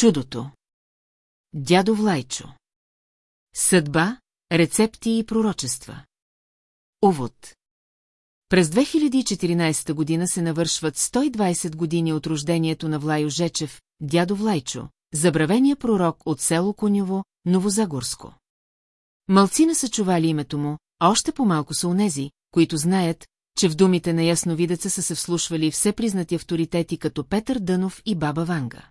Чудото. Дядо Влайчо. Съдба, рецепти и пророчества. Увод. През 2014 година се навършват 120 години от рождението на Влайо Жечев, дядо Влайчо, забравения пророк от село Конюво, Новозагорско. Малцина са чували името му, а още по-малко са унези, които знаят, че в думите на ясновидеца са се вслушвали все признати авторитети като Петър Дънов и Баба Ванга.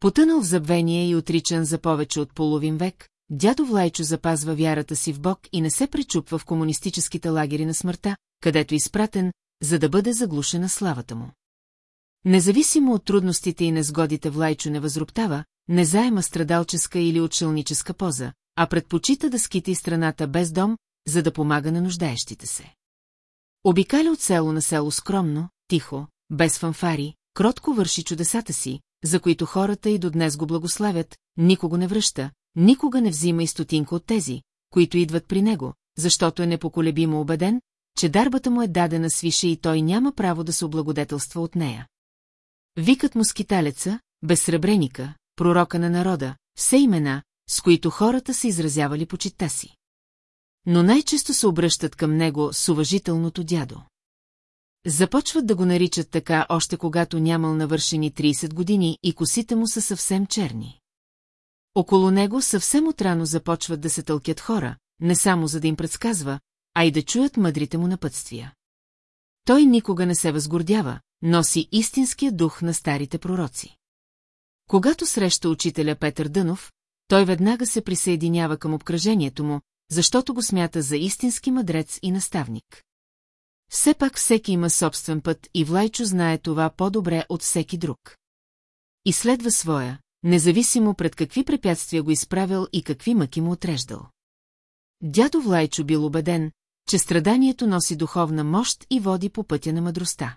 Потънал в забвение и отричан за повече от половин век, дядо Влайчо запазва вярата си в Бог и не се пречупва в комунистическите лагери на смъртта, където е изпратен, за да бъде заглушена славата му. Независимо от трудностите и незгодите Влайчо не възроптава, не заема страдалческа или отшелническа поза, а предпочита да скита и страната без дом, за да помага на нуждаещите се. Обикаля от село на село скромно, тихо, без фанфари, кротко върши чудесата си, за които хората и до днес го благославят, никого не връща, никога не взима и стотинка от тези, които идват при него, защото е непоколебимо убеден, че дарбата му е дадена свише и той няма право да се облагодетелства от нея. Викът му скиталеца, безсребреника, пророка на народа, все имена, с които хората са изразявали почита си. Но най-често се обръщат към него с уважителното дядо. Започват да го наричат така още когато нямал навършени 30 години и косите му са съвсем черни. Около него съвсем отрано започват да се тълкят хора, не само за да им предсказва, а и да чуят мъдрите му напътствия. Той никога не се възгордява, носи истинския дух на старите пророци. Когато среща учителя Петър Дънов, той веднага се присъединява към обкръжението му, защото го смята за истински мъдрец и наставник. Все пак всеки има собствен път и Влайчо знае това по-добре от всеки друг. И следва своя, независимо пред какви препятствия го изправил и какви мъки му отреждал. Дядо Влайчо бил убеден, че страданието носи духовна мощ и води по пътя на мъдростта.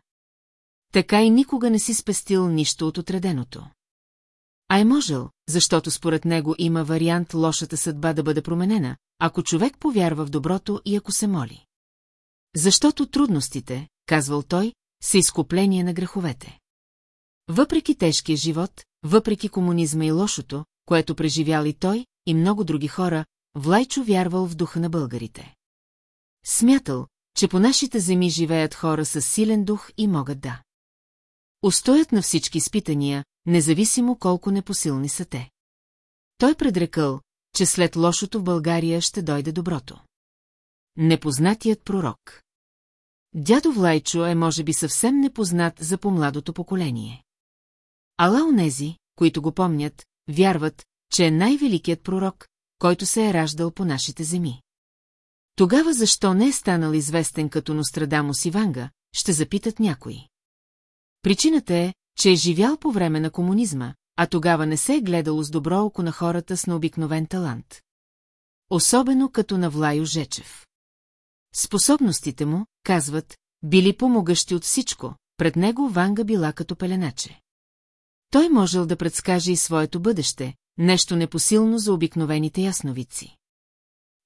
Така и никога не си спестил нищо от отреденото. А е можел, защото според него има вариант лошата съдба да бъде променена, ако човек повярва в доброто и ако се моли. Защото трудностите, казвал той, са изкупление на греховете. Въпреки тежкия живот, въпреки комунизма и лошото, което преживял и той, и много други хора, Влайчо вярвал в духа на българите. Смятал, че по нашите земи живеят хора с силен дух и могат да. Устоят на всички изпитания, независимо колко непосилни са те. Той предрекал, че след лошото в България ще дойде доброто. Непознатият пророк Дядо Влайчо е може би съвсем непознат за помладото поколение. Ала онези, които го помнят, вярват, че е най-великият пророк, който се е раждал по нашите земи. Тогава защо не е станал известен като Нострадамус Иванга, ще запитат някои. Причината е, че е живял по време на комунизма, а тогава не се е гледало с добро око на хората с необикновен талант. Особено като на Влайо Жечев. Способностите му, казват, били помогъщи от всичко, пред него Ванга била като пеленаче. Той можел да предскаже и своето бъдеще, нещо непосилно за обикновените ясновици.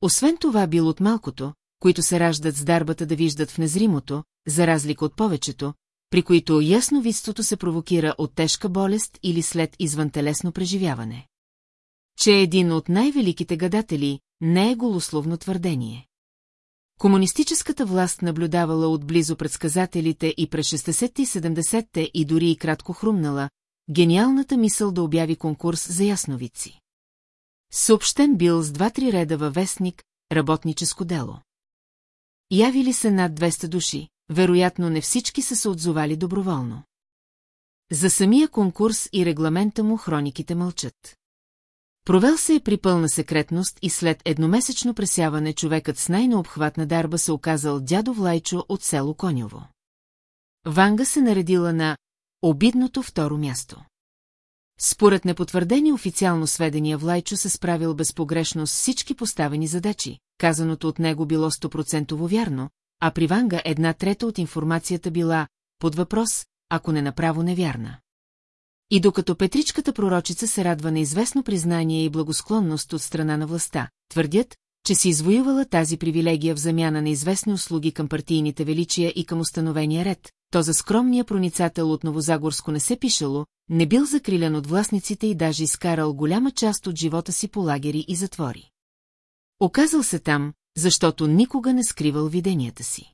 Освен това бил от малкото, които се раждат с дарбата да виждат в незримото, за разлика от повечето, при които ясновидството се провокира от тежка болест или след извънтелесно преживяване. Че е един от най-великите гадатели, не е голословно твърдение. Комунистическата власт наблюдавала отблизо предсказателите и през 60-те и 70-те и дори и кратко хрумнала, гениалната мисъл да обяви конкурс за ясновици. Съобщен бил с два-три реда във вестник «Работническо дело». Явили се над 200 души, вероятно не всички са се отзовали доброволно. За самия конкурс и регламента му хрониките мълчат. Провел се е при пълна секретност и след едномесечно пресяване човекът с най-необхватна дарба се оказал дядо Влайчо от село Коньово. Ванга се наредила на обидното второ място. Според непотвърдени официално сведения Влайчо се справил безпогрешно с всички поставени задачи, казаното от него било стопроцентово вярно, а при Ванга една трета от информацията била под въпрос, ако не направо невярна. И докато Петричката пророчица се радва на известно признание и благосклонност от страна на властта, твърдят, че си извоювала тази привилегия в замяна на известни услуги към партийните величия и към установения ред, то за скромния проницател от Новозагорско не се пишело, не бил закрилян от властниците и даже изкарал голяма част от живота си по лагери и затвори. Оказал се там, защото никога не скривал виденията си.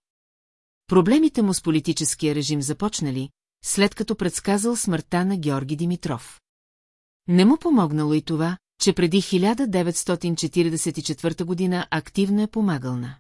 Проблемите му с политическия режим започнали, след като предсказал смъртта на Георги Димитров. Не му помогнало и това, че преди 1944 година активно е помагал на.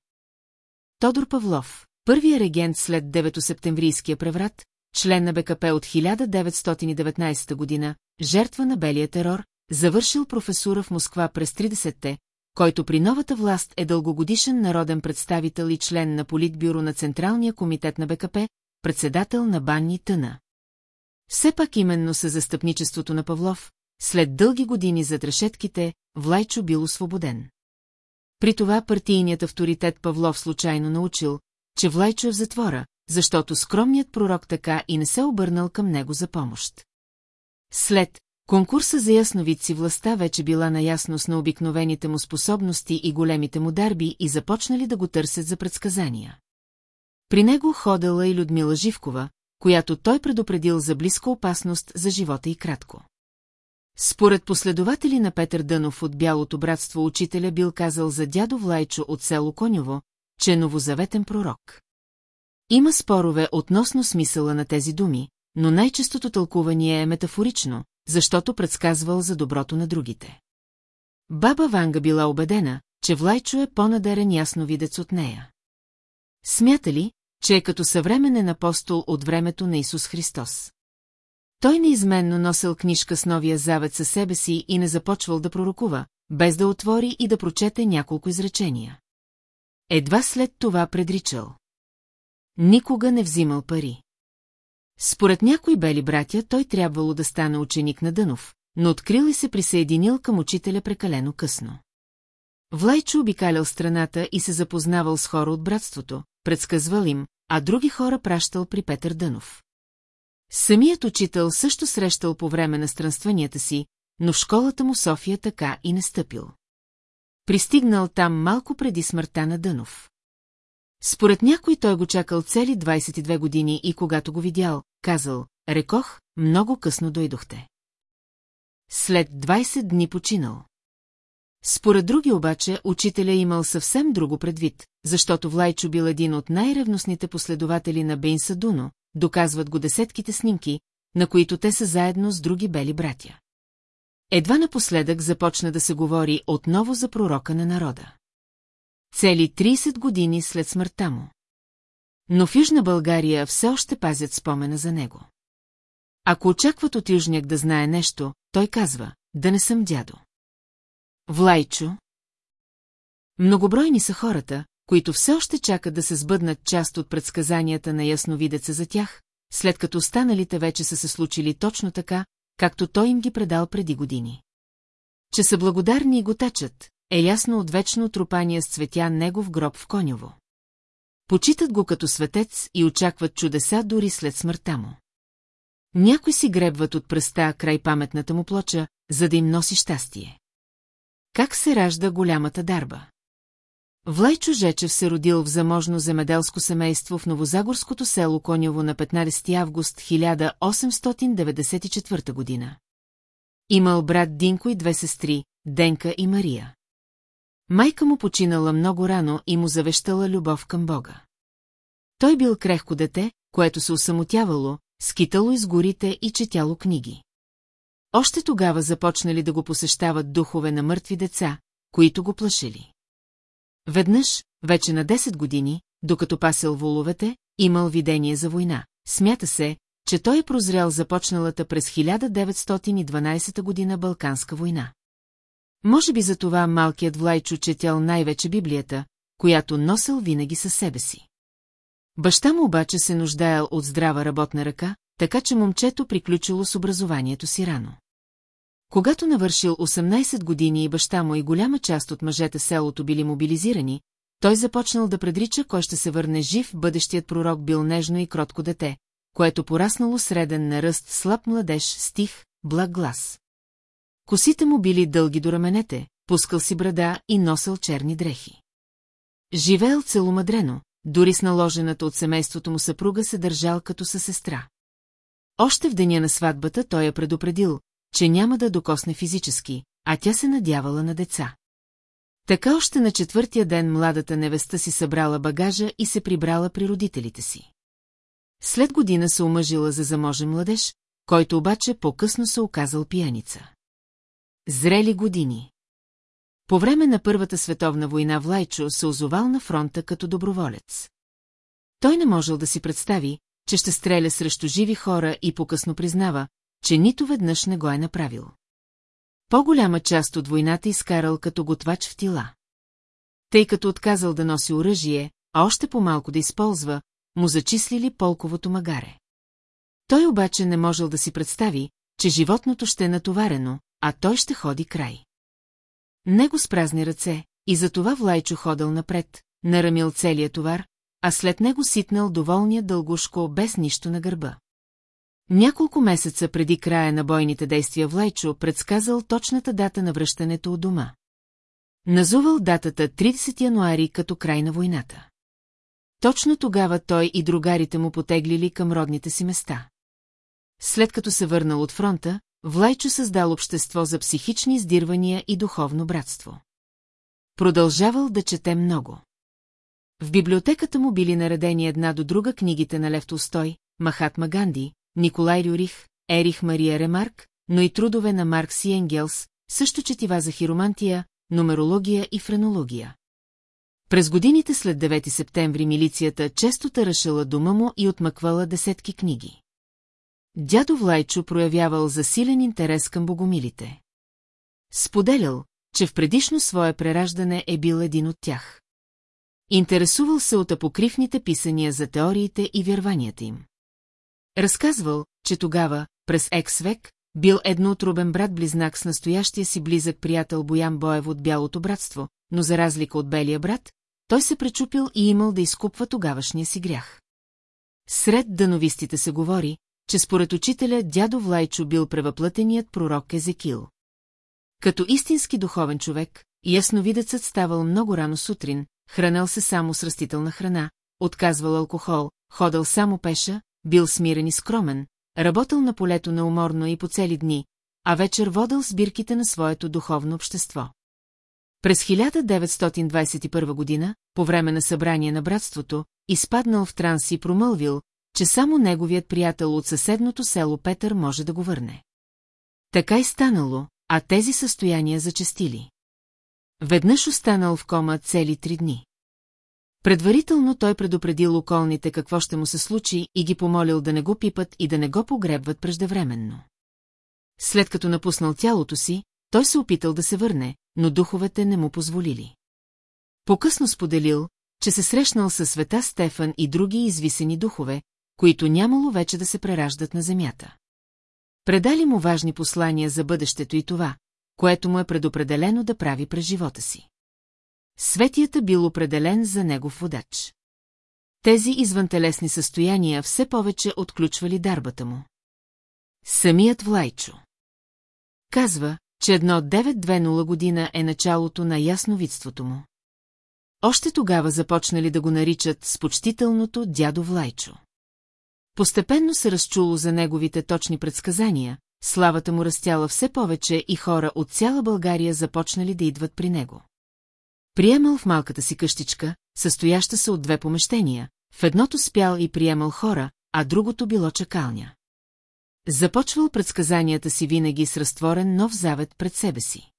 Тодор Павлов, първия регент след 9-септемврийския преврат, член на БКП от 1919 година, жертва на белия терор, завършил професура в Москва през 30-те, който при новата власт е дългогодишен народен представител и член на Политбюро на Централния комитет на БКП, председател на Банни Тъна. Все пак именно със застъпничеството на Павлов, след дълги години зад решетките, Влайчо бил освободен. При това партийният авторитет Павлов случайно научил, че Влайчо е в затвора, защото скромният пророк така и не се обърнал към него за помощ. След конкурса за ясновидци властта вече била наясно с необикновените му способности и големите му дарби и започнали да го търсят за предсказания. При него ходела и Людмила Живкова, която той предупредил за близка опасност за живота и кратко. Според последователи на Петър Дънов от Бялото братство учителя бил казал за дядо Влайчо от село Конyoво, че е новозаветен пророк. Има спорове относно смисъла на тези думи, но най-честото тълкувание е метафорично, защото предсказвал за доброто на другите. Баба Ванга била убедена, че Влайчо е по-надарен ясновидец от нея. Смята ли, че е като съвременен апостол от времето на Исус Христос? Той неизменно носил книжка с новия завет със себе си и не започвал да пророкува, без да отвори и да прочете няколко изречения. Едва след това предричал. Никога не взимал пари. Според някои бели братя той трябвало да стане ученик на Дънов, но открил и се присъединил към учителя прекалено късно. Влайчо обикалял страната и се запознавал с хора от братството, предсказвал им, а други хора пращал при Петър Дънов. Самият учител също срещал по време на странстванията си, но в школата му София така и не стъпил. Пристигнал там малко преди смъртта на Дънов. Според някой той го чакал цели 22 години и когато го видял, казал, рекох, много късно дойдохте. След 20 дни починал. Според други обаче, учителя имал съвсем друго предвид, защото Влайчо бил един от най-ревностните последователи на Бейнса Дуно, доказват го десетките снимки, на които те са заедно с други бели братя. Едва напоследък започна да се говори отново за пророка на народа. Цели 30 години след смъртта му. Но в Южна България все още пазят спомена за него. Ако очакват от Южняк да знае нещо, той казва, да не съм дядо. Влайчо. Многобройни са хората, които все още чакат да се сбъднат част от предсказанията на ясновидеца за тях, след като останалите вече са се случили точно така, както той им ги предал преди години. Че са благодарни и го тачат, е ясно от вечно трупания с цветя негов гроб в Конyoво. Почитат го като светец и очакват чудеса дори след смъртта му. Някои си гребват от пръста край паметната му плоча, за да им носи щастие. Как се ражда голямата дарба? Влайчо Жечев се родил в заможно земеделско семейство в новозагорското село Конyoво на 15 август 1894 година. Имал брат Динко и две сестри, Денка и Мария. Майка му починала много рано и му завещала любов към Бога. Той бил крехко дете, което се усамотявало, скитало из горите и четяло книги. Още тогава започнали да го посещават духове на мъртви деца, които го плашили. Веднъж, вече на 10 години, докато пасел воловете, имал видение за война. Смята се, че той е прозрял започналата през 1912 година Балканска война. Може би за това малкият Влайчо четял най-вече Библията, която носил винаги със себе си. Баща му обаче се нуждаел от здрава работна ръка, така че момчето приключило с образованието си рано. Когато навършил 18 години и баща му и голяма част от мъжете селото били мобилизирани, той започнал да предрича кой ще се върне жив, бъдещият пророк бил нежно и кротко дете, което пораснало среден на ръст слаб младеж, стих, благ глас. Косите му били дълги до раменете, пускал си брада и носил черни дрехи. Живеел целомадрено, дори с наложената от семейството му съпруга се държал като със сестра. Още в деня на сватбата той я предупредил, че няма да докосне физически, а тя се надявала на деца. Така още на четвъртия ден младата невеста си събрала багажа и се прибрала при родителите си. След година се омъжила за заможен младеж, който обаче по-късно се оказал пияница. Зрели години По време на Първата световна война Влайчо се озовал на фронта като доброволец. Той не можел да си представи, че ще стреля срещу живи хора и по-късно признава, че нито веднъж не го е направил. По-голяма част от войната изкарал като готвач в тила. Тъй като отказал да носи оръжие, а още по-малко да използва, му зачислили полковото магаре. Той обаче не можел да си представи, че животното ще е натоварено, а той ще ходи край. Него с празни ръце, и затова Влайчо ходил напред, нарамил целия товар, а след него ситнал доволния дългушко без нищо на гърба. Няколко месеца преди края на бойните действия Влайчо предсказал точната дата на връщането от дома. Назувал датата 30 януари като край на войната. Точно тогава той и другарите му потеглили към родните си места. След като се върнал от фронта, Влайчо създал общество за психични издирвания и духовно братство. Продължавал да чете много. В библиотеката му били наредени една до друга книгите на Лев Толстой, Махатма Ганди, Николай Рюрих, Ерих Мария Ремарк, но и трудове на Маркс и Енгелс, също четива за хиромантия, нумерология и френология. През годините след 9 септември милицията често тършала дома му и отмъквала десетки книги. Дядо Влайчо проявявал засилен интерес към богомилите. Споделял, че в предишно свое прераждане е бил един от тях. Интересувал се от апокривните писания за теориите и вярванията им. Разказвал, че тогава, през екс-век, бил едноотробен брат-близнак с настоящия си близък приятел Боян Боев от Бялото братство, но за разлика от белия брат, той се пречупил и имал да изкупва тогавашния си грях. Сред дановистите се говори, че според учителя дядо Влайчо бил превъплътеният пророк Езекил. Като истински духовен човек, ясновидецът ставал много рано сутрин, хранел се само с растителна храна, отказвал алкохол, ходил само пеша, бил смирен и скромен, работил на полето неуморно и по цели дни, а вечер водил сбирките на своето духовно общество. През 1921 година, по време на събрание на братството, изпаднал в транс и промълвил, че само неговият приятел от съседното село Петър може да го върне. Така и станало, а тези състояния зачестили. Веднъж останал в кома цели три дни. Предварително той предупредил околните какво ще му се случи и ги помолил да не го пипат и да не го погребват преждевременно. След като напуснал тялото си, той се опитал да се върне, но духовете не му позволили. Покъсно споделил, че се срещнал със света Стефан и други извисени духове, които нямало вече да се прераждат на земята. Предали му важни послания за бъдещето и това, което му е предопределено да прави през живота си. Светията бил определен за негов водач. Тези извънтелесни състояния все повече отключвали дарбата му. Самият Влайчо. Казва, че едно 920 година е началото на ясновидството му. Още тогава започнали да го наричат с почтителното дядо Влайчо. Постепенно се разчуло за неговите точни предсказания, славата му растяла все повече и хора от цяла България започнали да идват при него. Приемал в малката си къщичка, състояща се от две помещения, в едното спял и приемал хора, а другото било чакалня. Започвал предсказанията си винаги с разтворен нов завет пред себе си.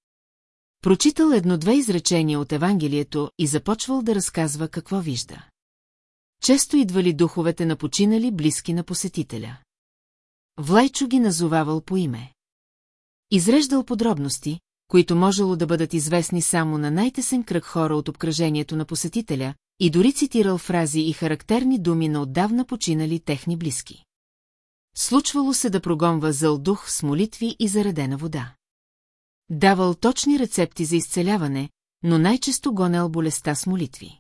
Прочитал едно-две изречения от Евангелието и започвал да разказва какво вижда. Често идвали духовете на починали близки на посетителя. Влайчо ги назовавал по име. Изреждал подробности, които можело да бъдат известни само на най-тесен кръг хора от обкръжението на посетителя, и дори цитирал фрази и характерни думи на отдавна починали техни близки. Случвало се да прогонва зъл дух с молитви и заредена вода. Давал точни рецепти за изцеляване, но най-често гонел болестта с молитви.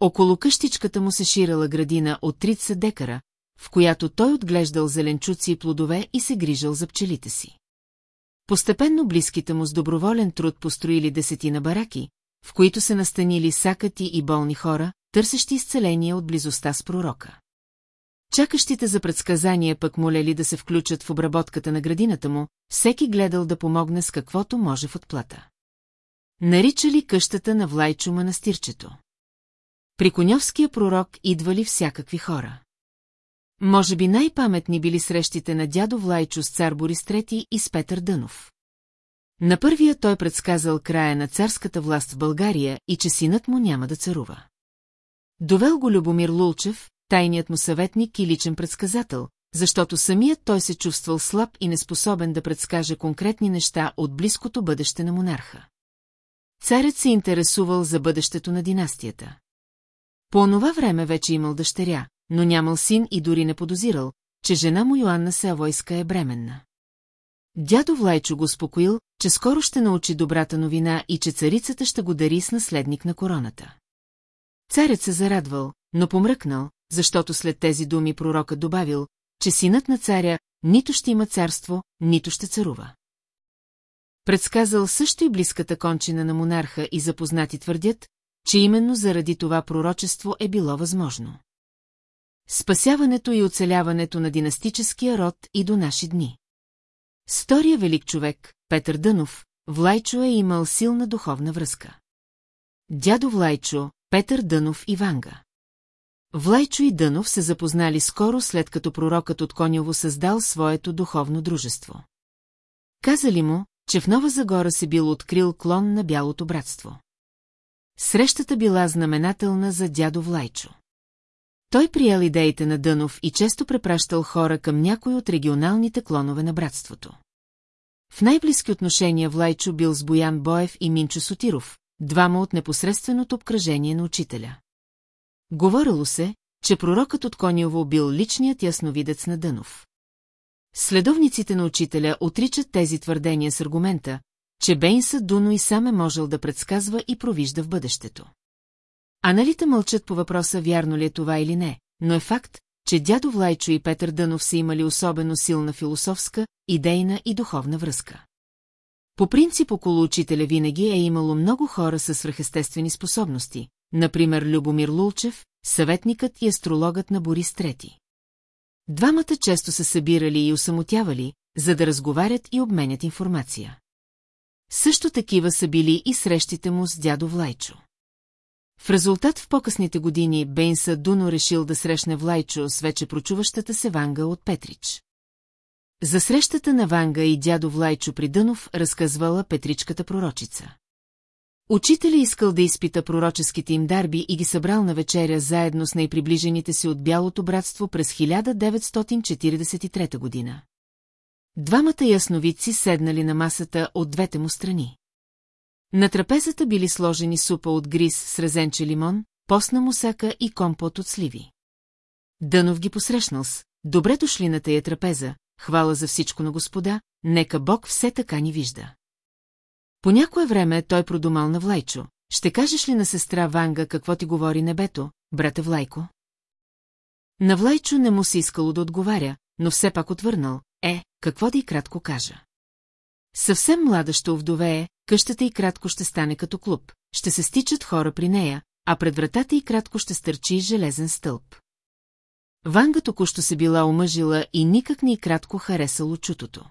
Около къщичката му се ширала градина от 30 декара, в която той отглеждал зеленчуци и плодове и се грижал за пчелите си. Постепенно близките му с доброволен труд построили десетина бараки, в които се настанили сакати и болни хора, търсещи изцеление от близостта с пророка. Чакащите за предсказания пък молели да се включат в обработката на градината му, всеки гледал да помогне с каквото може в отплата. Наричали къщата на Влайчо манастирчето. При коньовския пророк идвали всякакви хора. Може би най-паметни били срещите на дядо Влайчо с цар Борис III и с Петър Дънов. На първия той предсказал края на царската власт в България и че синът му няма да царува. Довел го Любомир Лулчев, тайният му съветник и личен предсказател, защото самият той се чувствал слаб и неспособен да предскаже конкретни неща от близкото бъдеще на монарха. Царят се интересувал за бъдещето на династията. По онова време вече имал дъщеря, но нямал син и дори не подозирал, че жена му Йоанна Сеавойска е бременна. Дядо Влайчо го успокоил, че скоро ще научи добрата новина и че царицата ще го дари с наследник на короната. Царят се зарадвал, но помръкнал, защото след тези думи пророкът добавил, че синът на царя нито ще има царство, нито ще царува. Предсказал също и близката кончина на монарха и запознати твърдят, че именно заради това пророчество е било възможно. Спасяването и оцеляването на династическия род и до наши дни. Стория велик човек, Петър Дънов, Влайчо е имал силна духовна връзка. Дядо Влайчо, Петър Дънов и Ванга. Влайчо и Дънов се запознали скоро след като пророкът от Конyoво създал своето духовно дружество. Казали му, че в Нова Загора се бил открил клон на Бялото братство. Срещата била знаменателна за дядо Влайчо. Той приял идеите на Дънов и често препращал хора към някой от регионалните клонове на братството. В най-близки отношения Влайчо бил с Боян Боев и Минчо Сотиров, двама от непосредственото обкръжение на учителя. Говорило се, че пророкът от Конилво бил личният ясновидец на Дънов. Следовниците на учителя отричат тези твърдения с аргумента, че Бейнса Дуно и сам е можел да предсказва и провижда в бъдещето. Аналите мълчат по въпроса вярно ли е това или не, но е факт, че дядо Влайчо и Петър Дънов са имали особено силна философска, идейна и духовна връзка. По принцип около учителя винаги е имало много хора с свръхестествени способности, например Любомир Лулчев, съветникът и астрологът на Борис Трети. Двамата често се събирали и усамотявали, за да разговарят и обменят информация. Също такива са били и срещите му с дядо Влайчо. В резултат в по-късните години Бейнса Дуно решил да срещне Влайчо с вече прочуващата се Ванга от Петрич. За срещата на Ванга и дядо Влайчо при Дънов разказвала Петричката пророчица. Учителя искал да изпита пророческите им дарби и ги събрал на вечеря заедно с най-приближените си от Бялото братство през 1943 година. Двамата ясновидци седнали на масата от двете му страни. На трапезата били сложени супа от гриз с резенче лимон, постна мусака и компот от сливи. Дънов ги посрещнал с «Добре дошли на тая трапеза, хвала за всичко на господа, нека Бог все така ни вижда». По някое време той продумал на Влайчо. Ще кажеш ли на сестра Ванга какво ти говори небето, брате Влайко? На Влайчо не му се искало да отговаря, но все пак отвърнал. Е, какво да и кратко кажа. Съвсем млада ще овдовее, къщата и кратко ще стане като клуб, ще се стичат хора при нея, а пред вратата и кратко ще стърчи железен стълб. Ванга току-що се била омъжила и никак не и кратко харесало чутото.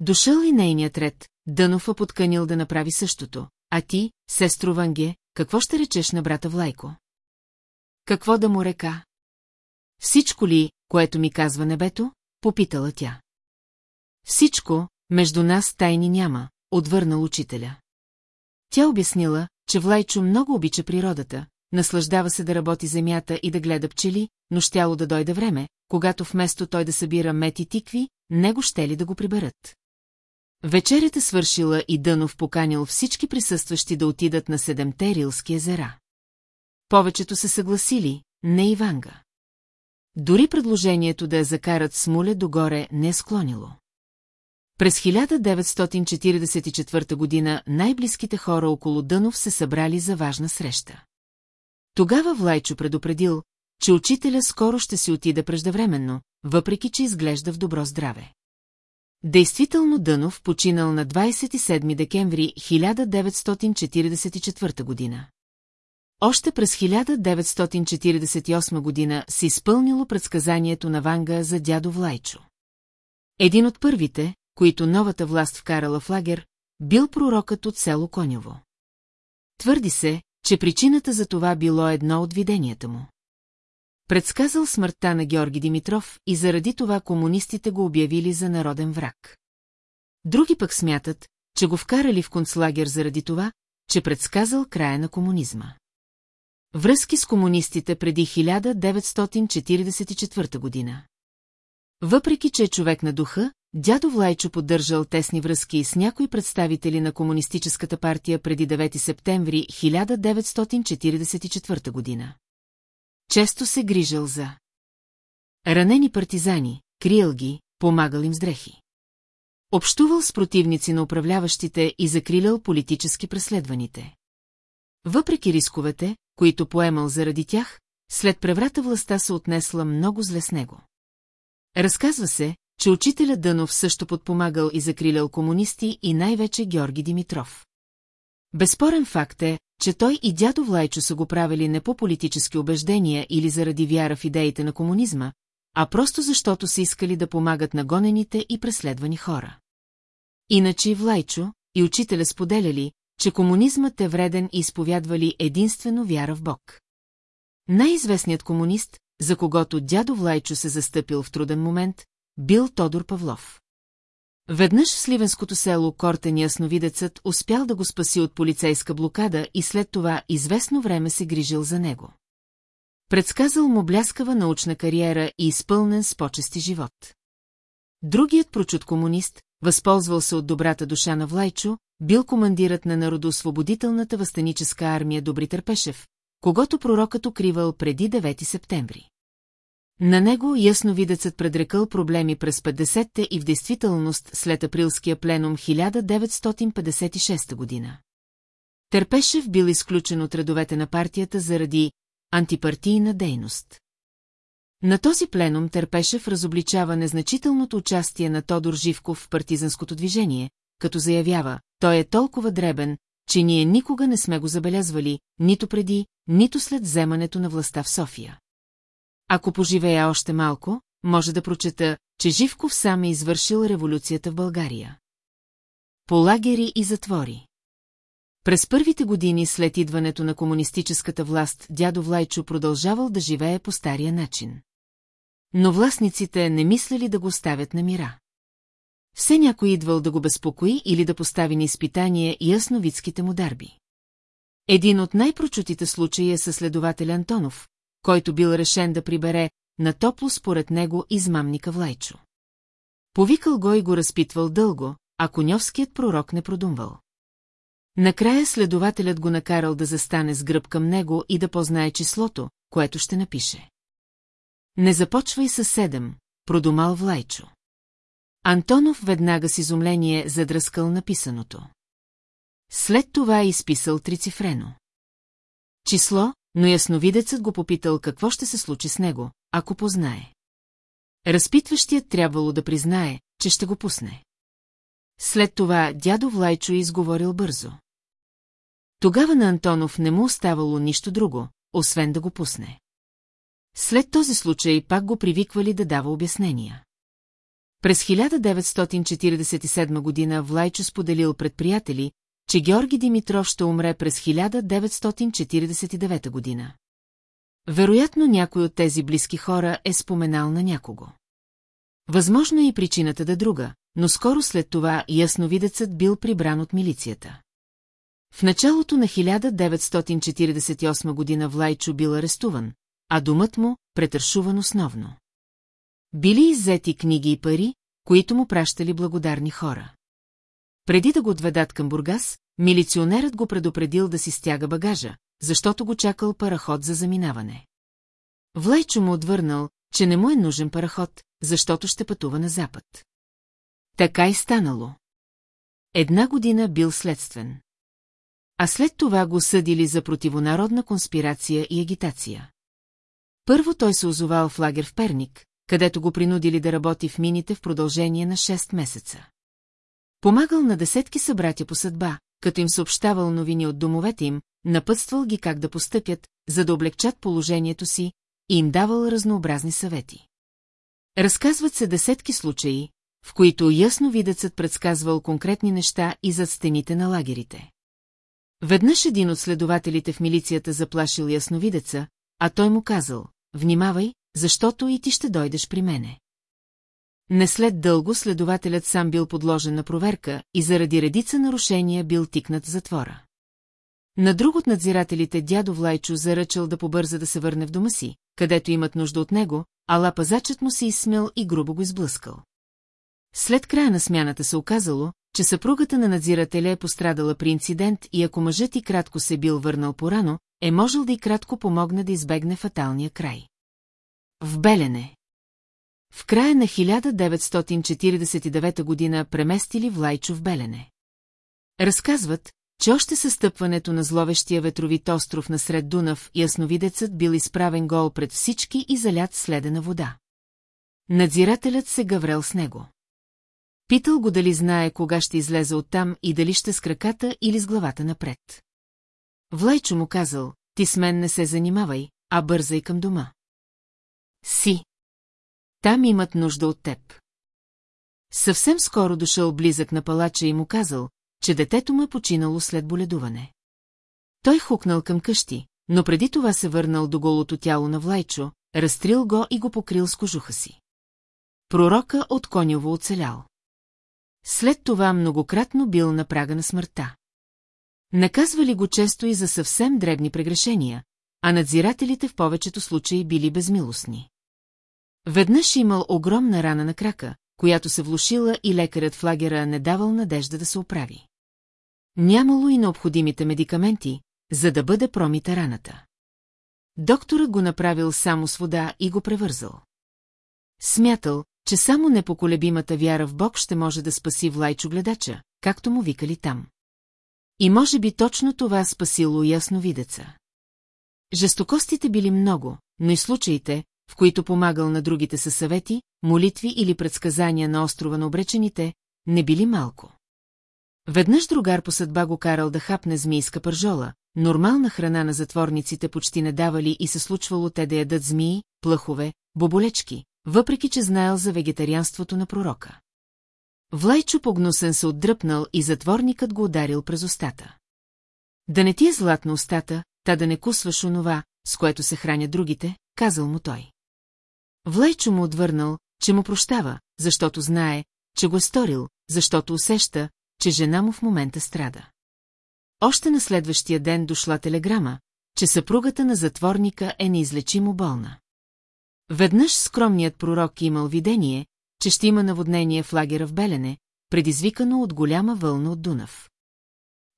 Дошъл и нейният ред, Дънова подканил да направи същото, а ти, сестро Ванге, какво ще речеш на брата Влайко? Какво да му река? Всичко ли, което ми казва небето? Попитала тя. Всичко, между нас тайни няма, отвърнал учителя. Тя обяснила, че Влайчо много обича природата, наслаждава се да работи земята и да гледа пчели, но щяло да дойде време, когато вместо той да събира мет и тикви, него ще ли да го приберат. Вечерята свършила и Дънов поканил всички присъстващи да отидат на седемте рилски езера. Повечето се съгласили, не Иванга. Дори предложението да я закарат с муле догоре не е склонило. През 1944 година най-близките хора около Дънов се събрали за важна среща. Тогава Влайчо предупредил, че учителя скоро ще си отида преждевременно, въпреки че изглежда в добро здраве. Действително Дънов починал на 27 декември 1944 година. Още през 1948 година се изпълнило предсказанието на Ванга за дядо Влайчо. Един от първите, които новата власт вкарала в лагер, бил пророкът от село Конyoво. Твърди се, че причината за това било едно от виденията му. Предсказал смъртта на Георги Димитров и заради това комунистите го обявили за народен враг. Други пък смятат, че го вкарали в концлагер заради това, че предсказал края на комунизма. Връзки с комунистите преди 1944 година. Въпреки, че е човек на духа, дядо Влайчо поддържал тесни връзки с някои представители на Комунистическата партия преди 9 септември 1944 година. Често се грижал за ранени партизани, криел ги, помагал им с дрехи. Общувал с противници на управляващите и закрилял политически преследваните. Въпреки рисковете, които поемал заради тях, след преврата властта се отнесла много зле с него. Разказва се, че учителя Дънов също подпомагал и закрилял комунисти и най-вече Георги Димитров. Безспорен факт е, че той и дядо Влайчо са го правили не по политически убеждения или заради вяра в идеите на комунизма, а просто защото са искали да помагат на гонените и преследвани хора. Иначе и Влайчо, и учителя споделяли, че комунизмът е вреден и изповядвали единствено вяра в Бог. Най-известният комунист, за когото дядо Влайчо се застъпил в труден момент, бил Тодор Павлов. Веднъж в сливенското село Кортен ясновидецът успял да го спаси от полицейска блокада и след това известно време се грижил за него. Предсказал му бляскава научна кариера и изпълнен с почести живот. Другият прочут комунист, възползвал се от добрата душа на Влайчо, бил командирът на народоосвободителната възстаническа армия Добри Търпешев, когато пророкът укривал преди 9 септември. На него ясновидецът предрекал проблеми през 50-те и в действителност след априлския пленум 1956 година. Търпешев бил изключен от редовете на партията заради антипартийна дейност. На този пленум Търпешев разобличава незначителното участие на Тодор Живков в партизанското движение, като заявява, той е толкова дребен, че ние никога не сме го забелязвали, нито преди, нито след вземането на властта в София. Ако поживея още малко, може да прочета, че Живков сам е извършил революцията в България. По лагери и затвори. През първите години след идването на комунистическата власт дядо Влайчо продължавал да живее по стария начин. Но властниците не мислели да го ставят на мира. Все някой идвал да го безпокои или да постави на изпитание ясновидските му дарби. Един от най-прочутите случаи е със следователя Антонов, който бил решен да прибере на топло според него измамника Влайчо. Повикал го и го разпитвал дълго, а коньовският пророк не продумвал. Накрая следователят го накарал да застане с гръб към него и да познае числото, което ще напише. Не започвай с седем, продумал Влайчо. Антонов веднага с изумление задръскал написаното. След това е изписал трицифрено. Число, но ясновидецът го попитал какво ще се случи с него, ако познае. Разпитващият трябвало да признае, че ще го пусне. След това дядо Влайчо изговорил бързо. Тогава на Антонов не му оставало нищо друго, освен да го пусне. След този случай пак го привиквали да дава обяснения. През 1947 година Влайчо споделил пред приятели, че Георги Димитров ще умре през 1949 година. Вероятно някой от тези близки хора е споменал на някого. Възможно е и причината да друга, но скоро след това ясновидецът бил прибран от милицията. В началото на 1948 година Влайчо бил арестуван, а думът му претършуван основно. Били иззети книги и пари, които му пращали благодарни хора. Преди да го отведат към Бургас, милиционерът го предупредил да си стяга багажа, защото го чакал параход за заминаване. Влайчо му отвърнал, че не му е нужен параход, защото ще пътува на запад. Така и станало. Една година бил следствен. А след това го съдили за противонародна конспирация и агитация. Първо той се озовал в лагер в Перник, където го принудили да работи в мините в продължение на 6 месеца. Помагал на десетки събратя по съдба, като им съобщавал новини от домовете им, напътствал ги как да постъпят, за да облегчат положението си, и им давал разнообразни съвети. Разказват се десетки случаи, в които ясно видецът предсказвал конкретни неща и зад стените на лагерите. Веднъж един от следователите в милицията заплашил ясновидеца, а той му казал, внимавай, защото и ти ще дойдеш при мене. Не след дълго следователят сам бил подложен на проверка и заради редица нарушения бил тикнат в затвора. На друг от надзирателите дядо Влайчо заръчал да побърза да се върне в дома си, където имат нужда от него, а лапазачът му се изсмял и грубо го изблъскал. След края на смяната се оказало, че съпругата на надзирателя е пострадала при инцидент и ако мъжът и кратко се бил върнал порано, е можел да и кратко помогне да избегне фаталния край. В Белене В края на 1949 година преместили Влайчо в Белене. Разказват, че още със стъпването на зловещия ветровит остров насред Дунав ясновидецът бил изправен гол пред всички и залят следена вода. Надзирателят се гаврел с него. Питал го дали знае кога ще излезе оттам и дали ще с краката или с главата напред. Влайчо му казал, ти с мен не се занимавай, а бързай към дома. Си. Там имат нужда от теб. Съвсем скоро дошъл близък на палача и му казал, че детето му е починало след боледуване. Той хукнал към къщи, но преди това се върнал до голото тяло на Влайчо, разтрил го и го покрил с кожуха си. Пророка от Конyoво оцелял. След това многократно бил на прага на смъртта. Наказвали го често и за съвсем дребни прегрешения, а надзирателите в повечето случаи били безмилостни. Веднъж имал огромна рана на крака, която се влушила и лекарят в лагера не давал надежда да се оправи. Нямало и необходимите медикаменти, за да бъде промита раната. Докторът го направил само с вода и го превързал. Смятал, че само непоколебимата вяра в Бог ще може да спаси Влайчо гледача, както му викали там. И може би точно това спасило ясновидеца. Жестокостите били много, но и случаите, в които помагал на другите със съвети, молитви или предсказания на острова на обречените, не били малко. Веднъж другар по съдба го карал да хапне змийска пържола, нормална храна на затворниците почти не давали и се случвало те да ядат змии, плъхове, боболечки, въпреки че знаел за вегетарианството на пророка. Влайчо погнусен се отдръпнал и затворникът го ударил през устата. Да не ти е златна устата, та да не кусваш онова, с което се хранят другите, казал му той. Влайчо му отвърнал, че му прощава, защото знае, че го е сторил, защото усеща, че жена му в момента страда. Още на следващия ден дошла телеграма, че съпругата на затворника е неизлечимо болна. Веднъж скромният пророк имал видение, че ще има наводнение в лагера в Белене, предизвикано от голяма вълна от Дунав.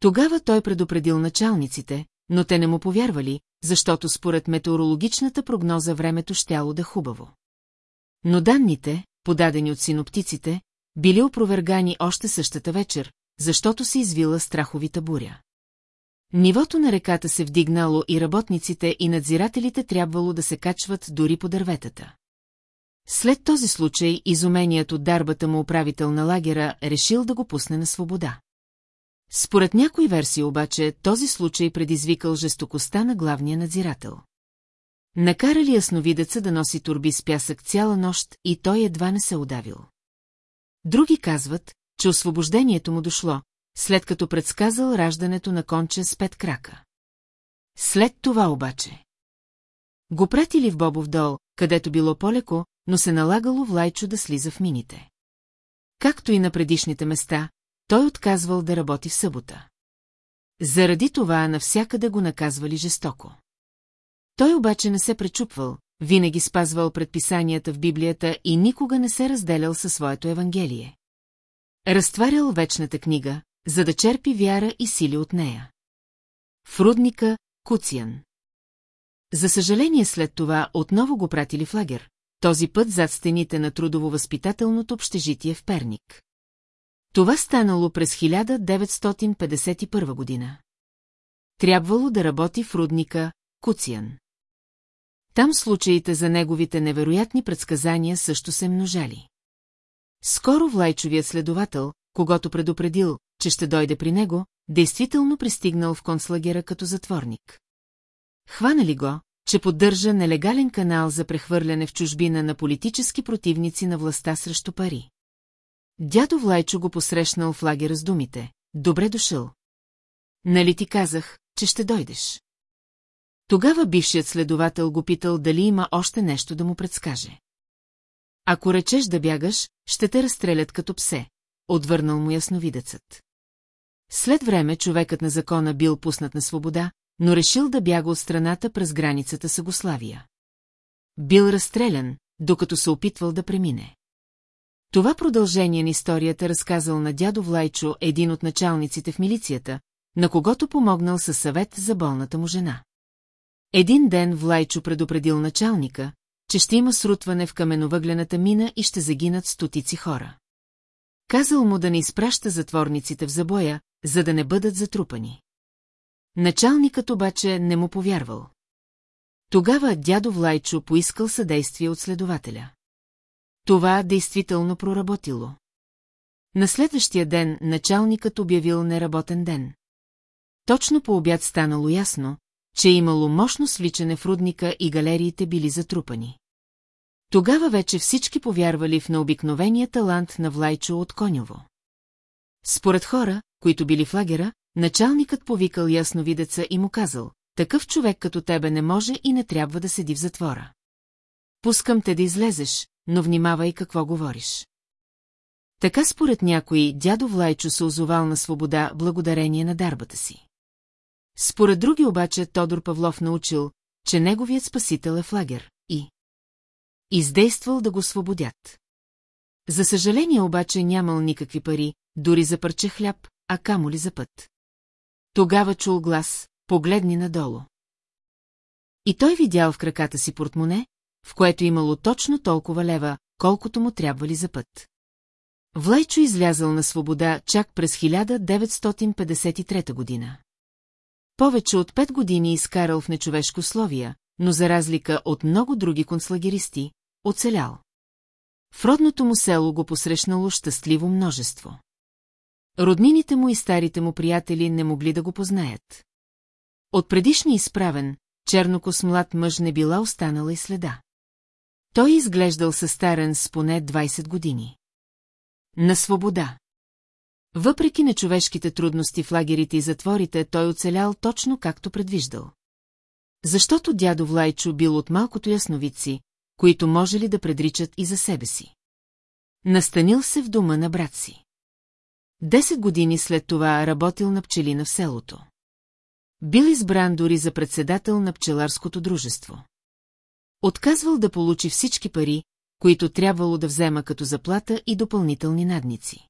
Тогава той предупредил началниците, но те не му повярвали, защото според метеорологичната прогноза времето щяло да хубаво. Но данните, подадени от синоптиците, били опровергани още същата вечер, защото се извила страховита буря. Нивото на реката се вдигнало и работниците и надзирателите трябвало да се качват дори по дърветата. След този случай изуменият от дарбата му управител на лагера решил да го пусне на свобода. Според някои версии обаче, този случай предизвикал жестокостта на главния надзирател. Накарали ясновидеца да носи турби с пясък цяла нощ и той едва не се удавил. Други казват, че освобождението му дошло, след като предсказал раждането на конче с пет крака. След това обаче. Го пратили в Бобов дол, където било по-леко, но се налагало Влайчо да слиза в мините. Както и на предишните места, той отказвал да работи в събота. Заради това навсякъде го наказвали жестоко. Той обаче не се пречупвал, винаги спазвал предписанията в Библията и никога не се разделял със своето Евангелие. Разтварял вечната книга, за да черпи вяра и сили от нея. В рудника Куциан. За съжаление след това отново го пратили в лагер, този път зад стените на трудово-възпитателното общежитие в Перник. Това станало през 1951 година. Трябвало да работи в рудника Куциан. Там случаите за неговите невероятни предсказания също се множали. Скоро Влайчовият следовател, когато предупредил, че ще дойде при него, действително пристигнал в концлагера като затворник. Хванали го, че поддържа нелегален канал за прехвърляне в чужбина на политически противници на властта срещу пари. Дядо Влайчо го посрещнал в лагера с думите. Добре дошъл. Нали ти казах, че ще дойдеш? Тогава бившият следовател го питал дали има още нещо да му предскаже. Ако речеш да бягаш, ще те разстрелят като псе, отвърнал му ясновидецът. След време човекът на закона бил пуснат на свобода, но решил да бяга от страната през границата с Агославия. Бил разстрелян, докато се опитвал да премине. Това продължение на историята разказал на дядо Влайчо един от началниците в милицията, на когото помогнал със съвет за болната му жена. Един ден Влайчо предупредил началника, че ще има срутване в каменовъглената мина и ще загинат стотици хора. Казал му да не изпраща затворниците в забоя, за да не бъдат затрупани. Началникът обаче не му повярвал. Тогава дядо Влайчо поискал съдействие от следователя. Това действително проработило. На следващия ден началникът обявил неработен ден. Точно по обяд станало ясно, че е имало мощно свличане в рудника и галериите били затрупани. Тогава вече всички повярвали в необикновения талант на Влайчо от Конyoво. Според хора, които били в лагера, началникът повикал ясновидеца и му казал, такъв човек като тебе не може и не трябва да седи в затвора. Пускам те да излезеш, но внимавай какво говориш. Така според някои дядо Влайчо се озовал на свобода благодарение на дарбата си. Според други обаче Тодор Павлов научил, че неговият спасител е в лагер и издействал да го освободят. За съжаление обаче нямал никакви пари, дори за парче хляб, а камо ли за път. Тогава чул глас, погледни надолу. И той видял в краката си портмоне, в което имало точно толкова лева, колкото му трябвали за път. Влайчо излязъл на свобода чак през 1953 година. Повече от пет години изкарал в нечовешко условия, но за разлика от много други концлагеристи, оцелял. В родното му село го посрещнало щастливо множество. Роднините му и старите му приятели не могли да го познаят. От предишния изправен, чернокос млад мъж не била останала и следа. Той изглеждал състарен с поне 20 години. На свобода. Въпреки нечовешките трудности в лагерите и затворите, той оцелял точно както предвиждал. Защото дядо Влайчо бил от малкото ясновици, които може ли да предричат и за себе си. Настанил се в дома на брат си. Десет години след това работил на пчелина в селото. Бил избран дори за председател на пчеларското дружество. Отказвал да получи всички пари, които трябвало да взема като заплата и допълнителни надници.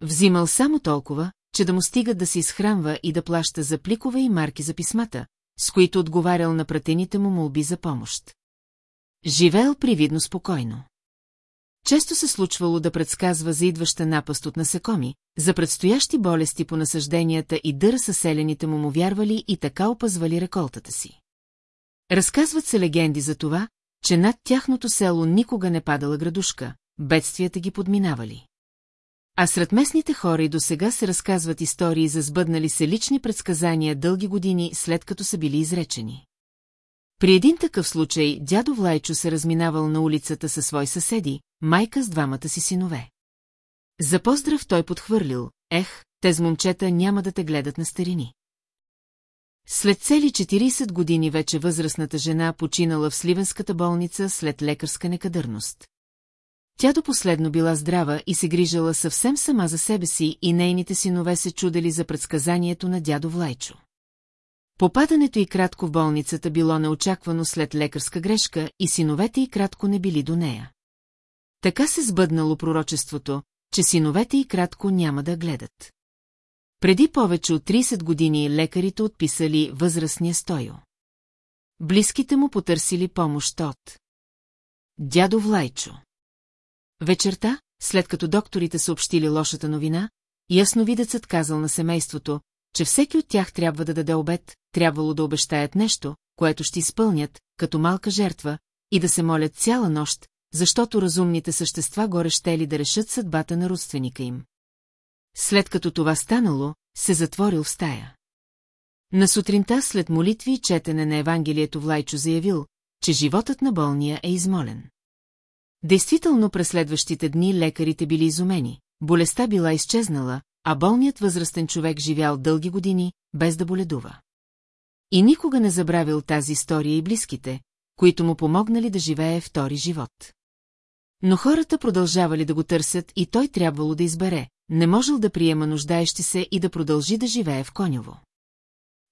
Взимал само толкова, че да му стига да се изхранва и да плаща за пликове и марки за писмата, с които отговарял на пратените му молби за помощ. Живеел привидно спокойно. Често се случвало да предсказва за идваща напаст от насекоми, за предстоящи болести по насъжденията и дъра съселените му му вярвали и така опазвали реколтата си. Разказват се легенди за това, че над тяхното село никога не падала градушка, бедствията ги подминавали. А сред местните хора и до сега се разказват истории за сбъднали се лични предсказания дълги години след като са били изречени. При един такъв случай дядо Влайчо се разминавал на улицата със свои съседи, майка с двамата си синове. За поздрав той подхвърлил, ех, тези момчета няма да те гледат на старини. След цели 40 години вече възрастната жена починала в Сливенската болница след лекарска некадърност. Тя до последно била здрава и се грижала съвсем сама за себе си и нейните синове се чудели за предсказанието на дядо Влайчо. Попадането и кратко в болницата било неочаквано след лекарска грешка и синовете и кратко не били до нея. Така се сбъднало пророчеството, че синовете и кратко няма да гледат. Преди повече от 30 години лекарите отписали възрастния стойо. Близките му потърсили помощ от дядо Влайчо. Вечерта, след като докторите съобщили лошата новина, ясновидецът казал на семейството, че всеки от тях трябва да даде обед, трябвало да обещаят нещо, което ще изпълнят, като малка жертва, и да се молят цяла нощ, защото разумните същества горе щели да решат съдбата на родственика им. След като това станало, се затворил в стая. На сутринта след молитви и четене на Евангелието Влайчо заявил, че животът на болния е измолен. Действително през следващите дни лекарите били изумени, болестта била изчезнала, а болният възрастен човек живял дълги години, без да боледува. И никога не забравил тази история и близките, които му помогнали да живее втори живот. Но хората продължавали да го търсят и той трябвало да избере, не можел да приема нуждаещи се и да продължи да живее в Конyoво.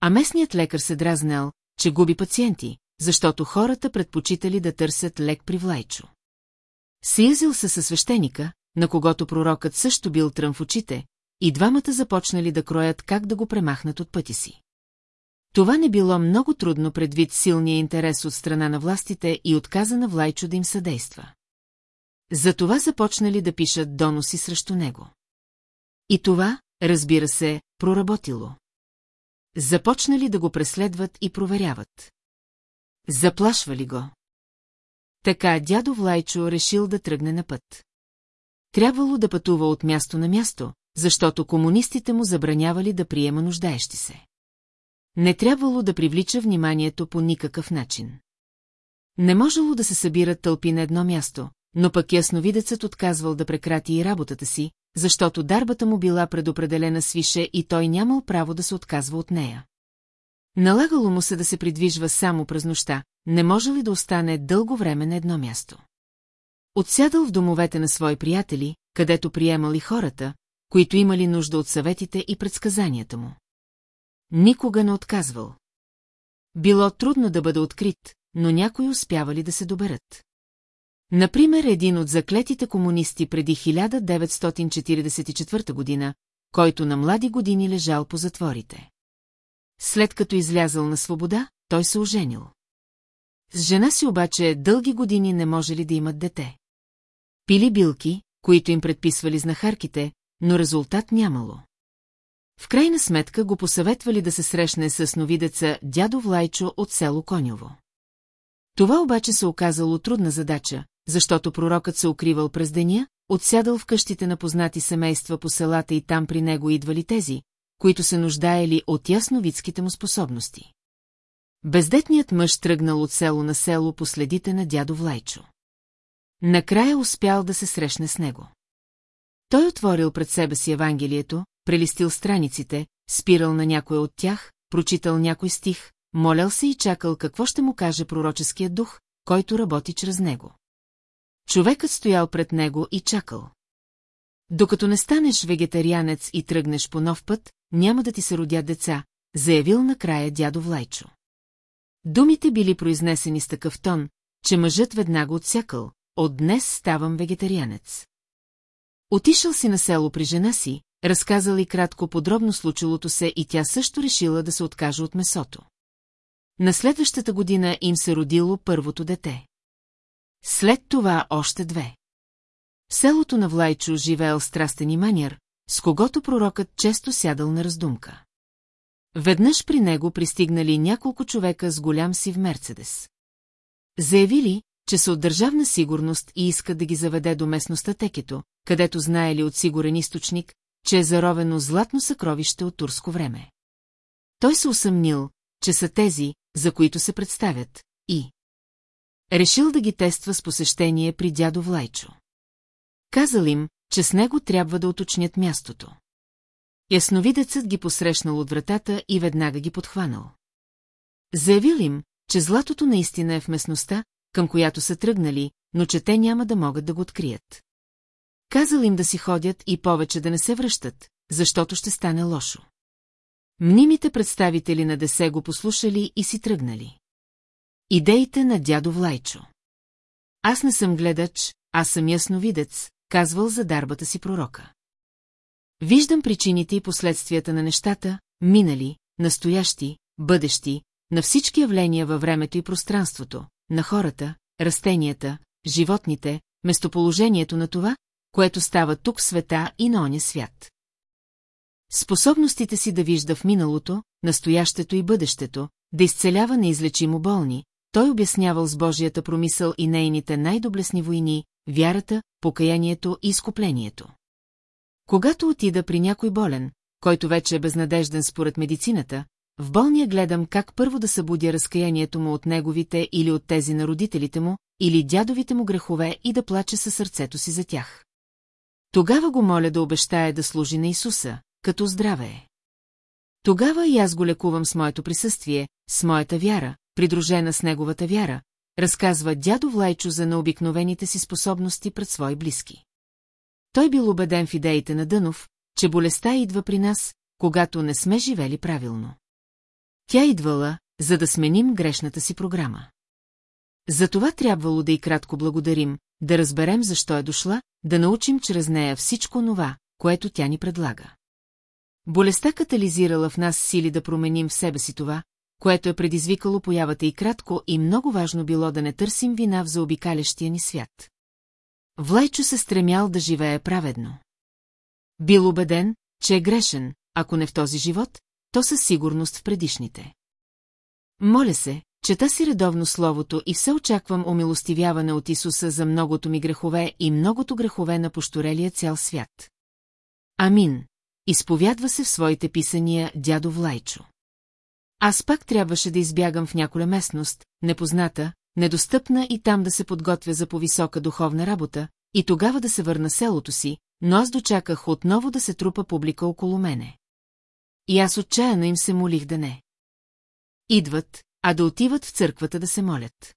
А местният лекар се дразнал, че губи пациенти, защото хората предпочитали да търсят лек при Влайчо. Съюзил се със свещеника, на когото пророкът също бил трън в очите, и двамата започнали да кроят как да го премахнат от пъти си. Това не било много трудно предвид силния интерес от страна на властите и отказа на Влайчо да им съдейства. Затова започнали да пишат доноси срещу него. И това, разбира се, проработило. Започнали да го преследват и проверяват. Заплашвали го. Така дядо Влайчо решил да тръгне на път. Трябвало да пътува от място на място, защото комунистите му забранявали да приема нуждаещи се. Не трябвало да привлича вниманието по никакъв начин. Не можело да се събират тълпи на едно място, но пък ясновидецът отказвал да прекрати и работата си, защото дарбата му била предопределена свише и той нямал право да се отказва от нея. Налагало му се да се придвижва само през нощта, не може ли да остане дълго време на едно място. Отсядал в домовете на свои приятели, където приемали хората, които имали нужда от съветите и предсказанията му. Никога не отказвал. Било трудно да бъде открит, но някои успявали да се доберат. Например, един от заклетите комунисти преди 1944 година, който на млади години лежал по затворите. След като излязъл на свобода, той се оженил. С жена си обаче дълги години не можели да имат дете. Пили билки, които им предписвали знахарките, но резултат нямало. В крайна сметка го посъветвали да се срещне с новидеца дядо Влайчо от село Конyoво. Това обаче се оказало трудна задача, защото пророкът се укривал през деня, отсядал в къщите на познати семейства по селата и там при него идвали тези, които се нуждаели от ясновидските му способности. Бездетният мъж тръгнал от село на село по следите на дядо Влайчо. Накрая успял да се срещне с него. Той отворил пред себе си Евангелието, прелистил страниците, спирал на някой от тях, прочитал някой стих, молял се и чакал какво ще му каже пророческият дух, който работи чрез него. Човекът стоял пред него и чакал. Докато не станеш вегетарианец и тръгнеш по нов път, няма да ти се родят деца, заявил накрая дядо Влайчо. Думите били произнесени с такъв тон, че мъжът веднага отсякал, от днес ставам вегетарианец. Отишъл си на село при жена си, разказал и кратко подробно случилото се и тя също решила да се откаже от месото. На следващата година им се родило първото дете. След това още две. В селото на Влайчо живеел страстен и маняр, с когото пророкът често сядал на раздумка. Веднъж при него пристигнали няколко човека с голям си в Мерцедес. Заявили, че са от държавна сигурност и искат да ги заведе до местността Текето, където знаели от сигурен източник, че е заровено златно съкровище от турско време. Той се усъмнил, че са тези, за които се представят, и... Решил да ги тества с посещение при дядо Влайчо. Казал им, че с него трябва да уточнят мястото. Ясновидецът ги посрещнал от вратата и веднага ги подхванал. Заявил им, че златото наистина е в местността, към която са тръгнали, но че те няма да могат да го открият. Казал им да си ходят и повече да не се връщат, защото ще стане лошо. Мнимите представители на Десе го послушали и си тръгнали. Идеите на дядо Влайчо Аз не съм гледач, аз съм ясновидец, казвал за дарбата си пророка. Виждам причините и последствията на нещата, минали, настоящи, бъдещи, на всички явления във времето и пространството, на хората, растенията, животните, местоположението на това, което става тук в света и на оня свят. Способностите си да вижда в миналото, настоящето и бъдещето, да изцелява неизлечимо болни, той обяснявал с Божията промисъл и нейните най-доблесни войни, вярата, покаянието и изкуплението. Когато отида при някой болен, който вече е безнадежден според медицината, в болния гледам как първо да събудя разкаянието му от неговите или от тези на родителите му, или дядовите му грехове и да плаче със сърцето си за тях. Тогава го моля да обещае да служи на Исуса, като здраве е. Тогава и аз го лекувам с моето присъствие, с моята вяра, придружена с неговата вяра, разказва дядо Влайчо за необикновените си способности пред свои близки. Той бил убеден в идеите на Дънов, че болестта идва при нас, когато не сме живели правилно. Тя идвала, за да сменим грешната си програма. Затова трябвало да и кратко благодарим, да разберем защо е дошла, да научим чрез нея всичко това, което тя ни предлага. Болестта катализирала в нас сили да променим в себе си това, което е предизвикало появата и кратко и много важно било да не търсим вина в заобикалящия ни свят. Влайчо се стремял да живее праведно. Бил убеден, че е грешен, ако не в този живот, то със сигурност в предишните. Моля се, чета си редовно словото и все очаквам умилостивяване от Исуса за многото ми грехове и многото грехове на пошторелия цял свят. Амин. Изповядва се в своите писания дядо Влайчо. Аз пак трябваше да избягам в няколя местност, непозната, недостъпна и там да се подготвя за повисока духовна работа, и тогава да се върна селото си, но аз дочаках отново да се трупа публика около мене. И аз отчаяно им се молих да не. Идват, а да отиват в църквата да се молят.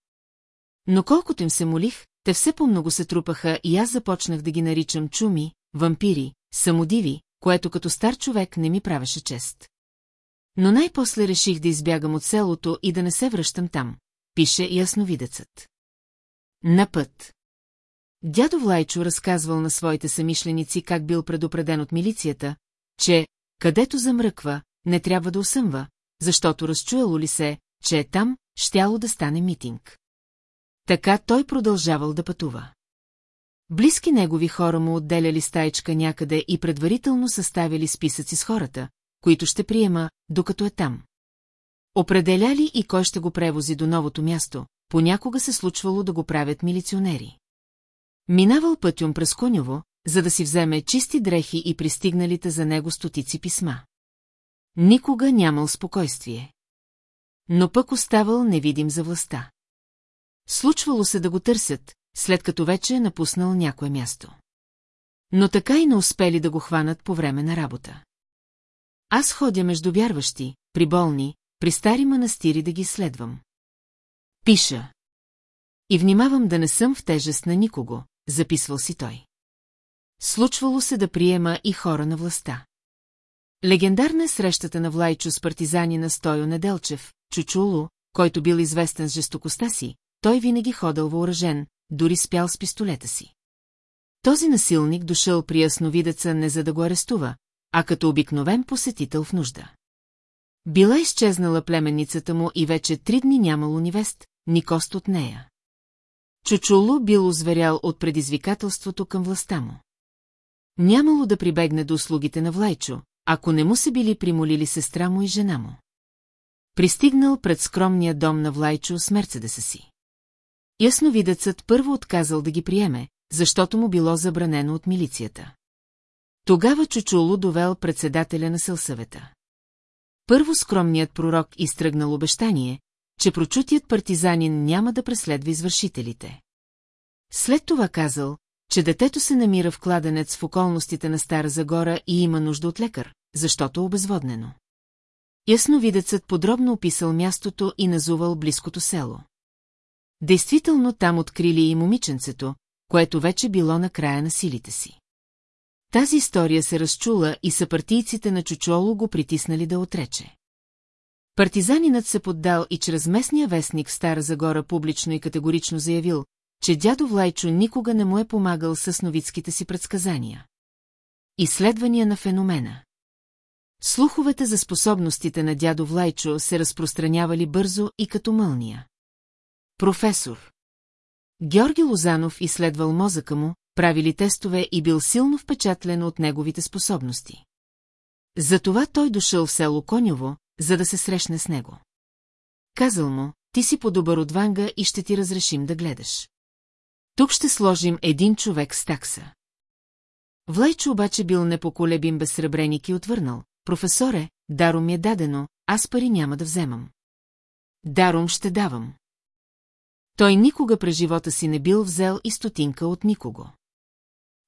Но колкото им се молих, те все по-много се трупаха и аз започнах да ги наричам чуми, вампири, самодиви, което като стар човек не ми правеше чест. Но най-после реших да избягам от селото и да не се връщам там, пише ясновидецът. На път. Дядо Влайчо разказвал на своите самишленици как бил предупреден от милицията, че, където замръква, не трябва да усъмва, защото разчуяло ли се, че е там, щяло да стане митинг. Така той продължавал да пътува. Близки негови хора му отделяли стаечка някъде и предварително съставили списъци с хората, които ще приема, докато е там. Определяли и кой ще го превози до новото място, понякога се случвало да го правят милиционери. Минавал пътюм през Конyoво, за да си вземе чисти дрехи и пристигналите за него стотици писма. Никога нямал спокойствие. Но пък оставал невидим за властта. Случвало се да го търсят, след като вече е напуснал някое място. Но така и не успели да го хванат по време на работа. Аз ходя между вярващи, при болни, при стари манастири да ги следвам. Пиша. И внимавам да не съм в тежест на никого, записвал си той. Случвало се да приема и хора на властта. Легендарна е срещата на Влайчо с партизани на Стойо Неделчев, Чучуло, който бил известен с жестокостта си, той винаги ходил въоръжен, дори спял с пистолета си. Този насилник дошъл при ясновидеца не за да го арестува, а като обикновен посетител в нужда. Била изчезнала племенницата му и вече три дни нямало ни вест, ни кост от нея. Чучуло бил озверял от предизвикателството към властта му. Нямало да прибегне до услугите на Влайчо, ако не му се били примолили сестра му и жена му. Пристигнал пред скромния дом на Влайчо с Мерцедеса си. Ясновидецът първо отказал да ги приеме, защото му било забранено от милицията. Тогава Чучуло довел председателя на сълсъвета. Първо скромният пророк изтръгнал обещание, че прочутият партизанин няма да преследва извършителите. След това казал, че детето се намира в кладенец в околностите на Стара Загора и има нужда от лекар, защото е обезводнено. Ясновидецът подробно описал мястото и назувал близкото село. Действително там открили и момиченцето, което вече било на края на силите си. Тази история се разчула и съпартийците на Чучоло го притиснали да отрече. Партизанинът се поддал и чрез местния вестник в Стара Загора публично и категорично заявил, че дядо Влайчо никога не му е помагал с новицките си предсказания. Изследвания на феномена Слуховете за способностите на дядо Влайчо се разпространявали бързо и като мълния. Професор Георги Лозанов изследвал мозъка му, правили тестове и бил силно впечатлен от неговите способности. Затова той дошъл в село Конyoво, за да се срещне с него. Казал му, ти си по-добър от Ванга и ще ти разрешим да гледаш. Тук ще сложим един човек с такса. Влайчо обаче бил непоколебим безсребреник и отвърнал. професоре, даром ми е дадено, аз пари няма да вземам. Даром ще давам. Той никога през живота си не бил взел и стотинка от никого.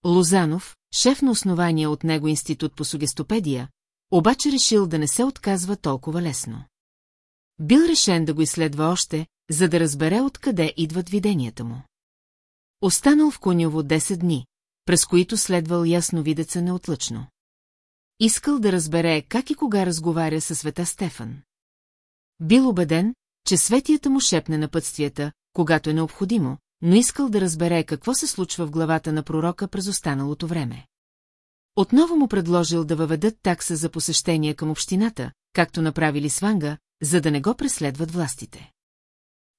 Лозанов, шеф на основания от него институт по сугестопедия, обаче решил да не се отказва толкова лесно. Бил решен да го изследва още, за да разбере откъде идват виденията му. Останал в Конyoво 10 дни, през които следвал ясно видеца неотлъчно. Искал да разбере как и кога разговаря със света Стефан. Бил убеден, че светията му шепне на пътствията, когато е необходимо, но искал да разбере какво се случва в главата на пророка през останалото време. Отново му предложил да въведат такса за посещение към общината, както направили с Ванга, за да не го преследват властите.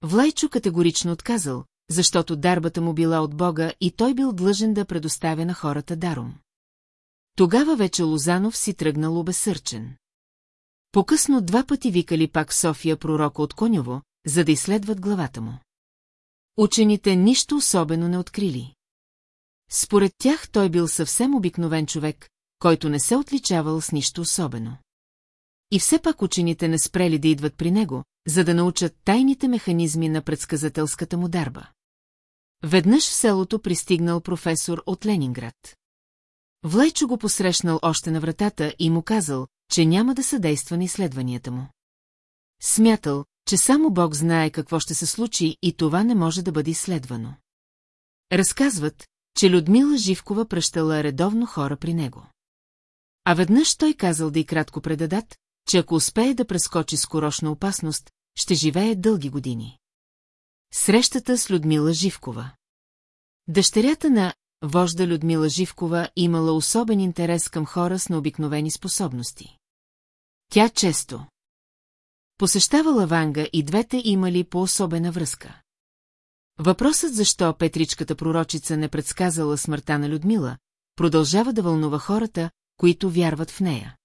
Влайчо категорично отказал, защото дарбата му била от Бога и той бил длъжен да предоставя на хората даром. Тогава вече Лозанов си тръгнал обесърчен. По-късно два пъти викали пак София пророка от Конyoво, за да изследват главата му. Учените нищо особено не открили. Според тях той бил съвсем обикновен човек, който не се отличавал с нищо особено. И все пак учените не спрели да идват при него, за да научат тайните механизми на предсказателската му дарба. Веднъж в селото пристигнал професор от Ленинград. Влайчо го посрещнал още на вратата и му казал, че няма да съдейства на изследванията му. Смятал, че само Бог знае какво ще се случи и това не може да бъде изследвано. Разказват, че Людмила Живкова пръщала редовно хора при него. А веднъж той казал да и кратко предадат, че ако успее да прескочи скорошна опасност, ще живее дълги години. Срещата с Людмила Живкова Дъщерята на вожда Людмила Живкова имала особен интерес към хора с необикновени способности. Тя често посещавала Ванга и двете имали по-особена връзка. Въпросът защо Петричката пророчица не предсказала смъртта на Людмила, продължава да вълнува хората, които вярват в нея.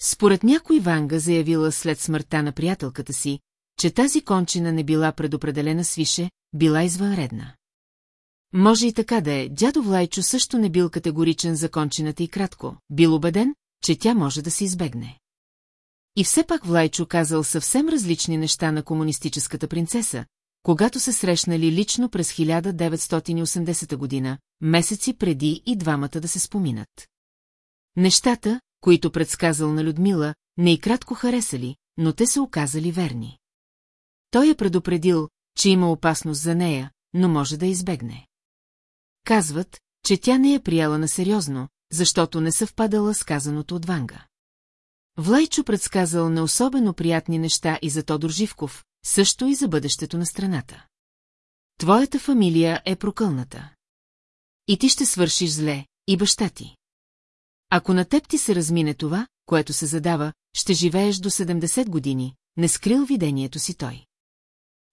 Според някой Ванга заявила след смъртта на приятелката си, че тази кончина не била предопределена свише, била извънредна. Може и така да е, дядо Влайчо също не бил категоричен за кончината и кратко, бил убеден, че тя може да се избегне. И все пак Влайчо казал съвсем различни неща на комунистическата принцеса, когато се срещнали лично през 1980 година, месеци преди и двамата да се споминат. Нещата, които предсказал на Людмила, не и кратко харесали, но те се оказали верни. Той е предупредил, че има опасност за нея, но може да избегне. Казват, че тя не е прияла на сериозно, защото не съвпадала с казаното от Ванга. Влайчо предсказал не особено приятни неща и за Тодор Живков, също и за бъдещето на страната. Твоята фамилия е прокълната. И ти ще свършиш зле, и баща ти. Ако на теб ти се размине това, което се задава, ще живееш до 70 години, не скрил видението си той.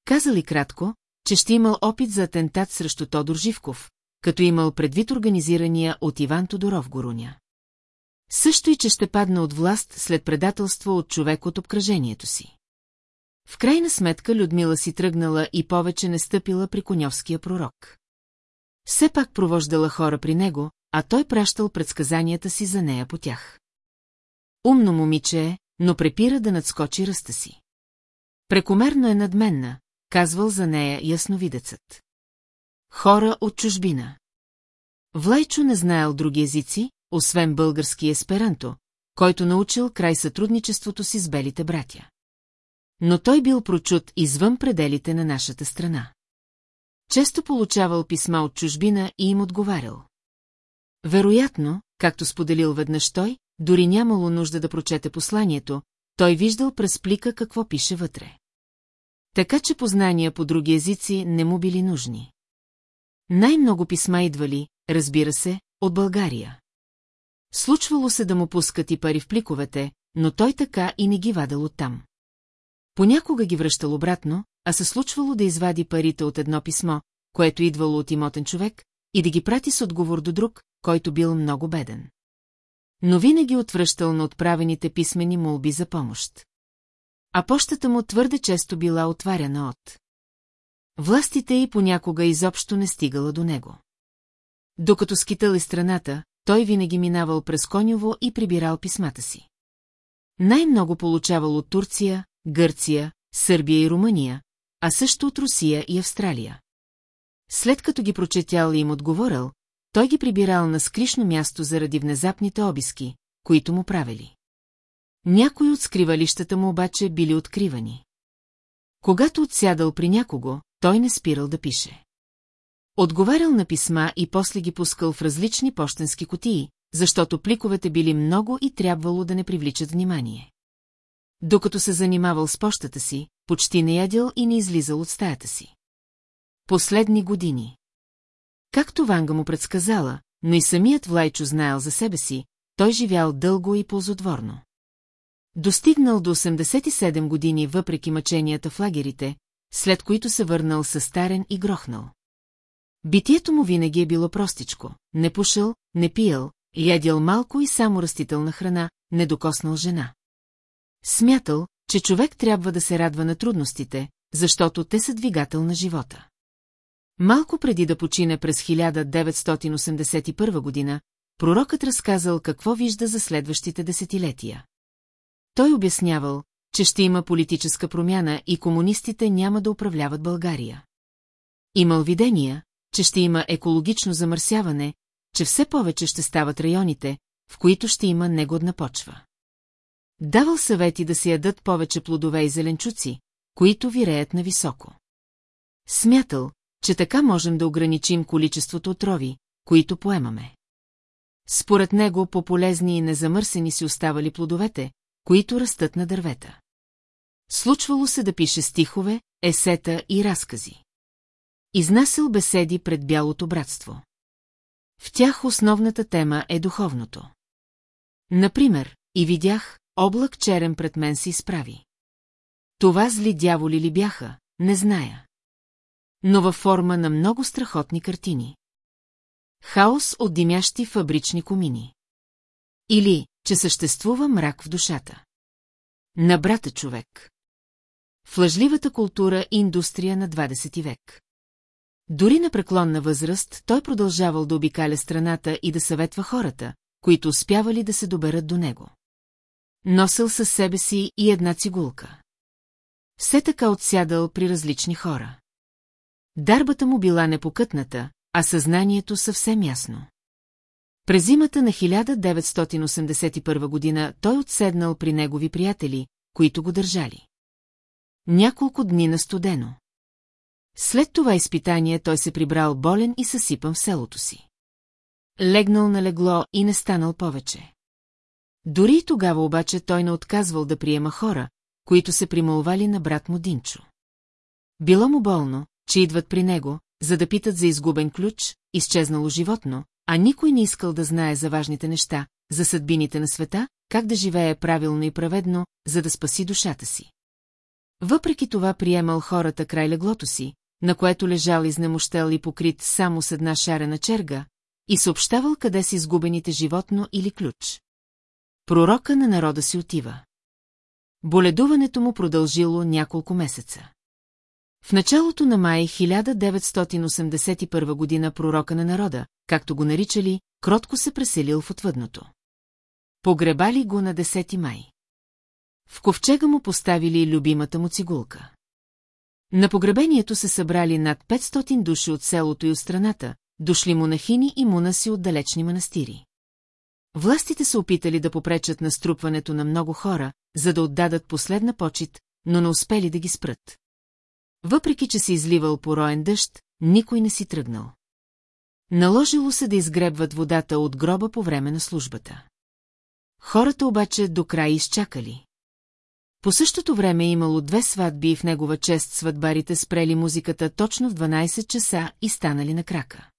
Каза ли кратко, че ще имал опит за атентат срещу Тодор Живков, като имал предвид организирания от Иван Тодоров Горуня. Също и, че ще падна от власт след предателство от човек от обкръжението си. В крайна сметка Людмила си тръгнала и повече не стъпила при коньовския пророк. Все пак провождала хора при него, а той пращал предсказанията си за нея по тях. Умно момиче е, но препира да надскочи ръста си. Прекомерно е надменна, казвал за нея ясновидецът. Хора от чужбина. Влайчо не знаел други езици, освен български есперанто, който научил край сътрудничеството си с белите братя. Но той бил прочут извън пределите на нашата страна. Често получавал писма от чужбина и им отговарял. Вероятно, както споделил веднъж той, дори нямало нужда да прочете посланието, той виждал през плика какво пише вътре. Така че познания по други езици не му били нужни. Най-много писма идвали, разбира се, от България. Случвало се да му пускат и пари в пликовете, но той така и не ги вадал оттам. Понякога ги връщал обратно, а се случвало да извади парите от едно писмо, което идвало от имотен човек, и да ги прати с отговор до друг, който бил много беден. Но винаги отвръщал на отправените писмени молби за помощ. А пощата му твърде често била отваряна от. Властите и понякога изобщо не стигала до него. Докато скитали страната, той винаги минавал през Конyoво и прибирал писмата си. Най-много получавал от Турция, Гърция, Сърбия и Румъния, а също от Русия и Австралия. След като ги прочетял и им отговорил, той ги прибирал на скришно място заради внезапните обиски, които му правили. Някои от скривалищата му обаче били откривани. Когато отсядал при някого, той не спирал да пише. Отговарял на писма и после ги пускал в различни почтенски котии, защото пликовете били много и трябвало да не привличат внимание. Докато се занимавал с пощата си, почти не ядил и не излизал от стаята си. Последни години. Както Ванга му предсказала, но и самият Влайчо знаел за себе си, той живял дълго и ползотворно. Достигнал до 87 години въпреки мъченията в лагерите, след които се върнал състарен и грохнал. Битието му винаги е било простичко. Не пушил, не пиял, ядял малко и само растителна храна, не докоснал жена. Смятал, че човек трябва да се радва на трудностите, защото те са двигател на живота. Малко преди да почине през 1981 година, пророкът разказал какво вижда за следващите десетилетия. Той обяснявал, че ще има политическа промяна и комунистите няма да управляват България. Имал видения, че ще има екологично замърсяване, че все повече ще стават районите, в които ще има негодна почва. Давал съвети да се ядат повече плодове и зеленчуци, които виреят на високо. Смятал, че така можем да ограничим количеството отрови, които поемаме. Според него по-полезни и незамърсени си оставали плодовете, които растат на дървета. Случвало се да пише стихове, есета и разкази. Изнасял беседи пред Бялото братство. В тях основната тема е духовното. Например, и видях, облак черен пред мен се изправи. Това зли дяволи ли бяха, не зная. Но във форма на много страхотни картини. Хаос от димящи фабрични комини. Или, че съществува мрак в душата. На брата човек. В лъжливата култура и индустрия на 20 век. Дори на преклонна възраст той продължавал да обикаля страната и да съветва хората, които успявали да се доберат до него. Носил със себе си и една цигулка. Все така отсядал при различни хора. Дарбата му била непокътната, а съзнанието съвсем ясно. През зимата на 1981 година той отседнал при негови приятели, които го държали. Няколко дни на студено. След това изпитание той се прибрал болен и съсипан в селото си. Легнал на легло и не станал повече. Дори и тогава обаче той не отказвал да приема хора, които се примолвали на брат му Динчо. Било му болно, че идват при него, за да питат за изгубен ключ, изчезнало животно, а никой не искал да знае за важните неща, за съдбините на света, как да живее правилно и праведно, за да спаси душата си. Въпреки това приемал хората край леглото си, на което лежал изнемощел и покрит само с една шарена черга, и съобщавал къде са изгубените животно или ключ. Пророка на народа си отива. Боледуването му продължило няколко месеца. В началото на май 1981 година пророка на народа, както го наричали, кротко се преселил в отвъдното. Погребали го на 10 май. В ковчега му поставили любимата му цигулка. На погребението се събрали над 500 души от селото и от страната, дошли монахини и монаси от далечни манастири. Властите се опитали да попречат на струпването на много хора, за да отдадат последна почет, но не успели да ги спрат. Въпреки, че се изливал пороен дъжд, никой не си тръгнал. Наложило се да изгребват водата от гроба по време на службата. Хората обаче до край изчакали. По същото време е имало две сватби и в негова чест сватбарите спрели музиката точно в 12 часа и станали на крака.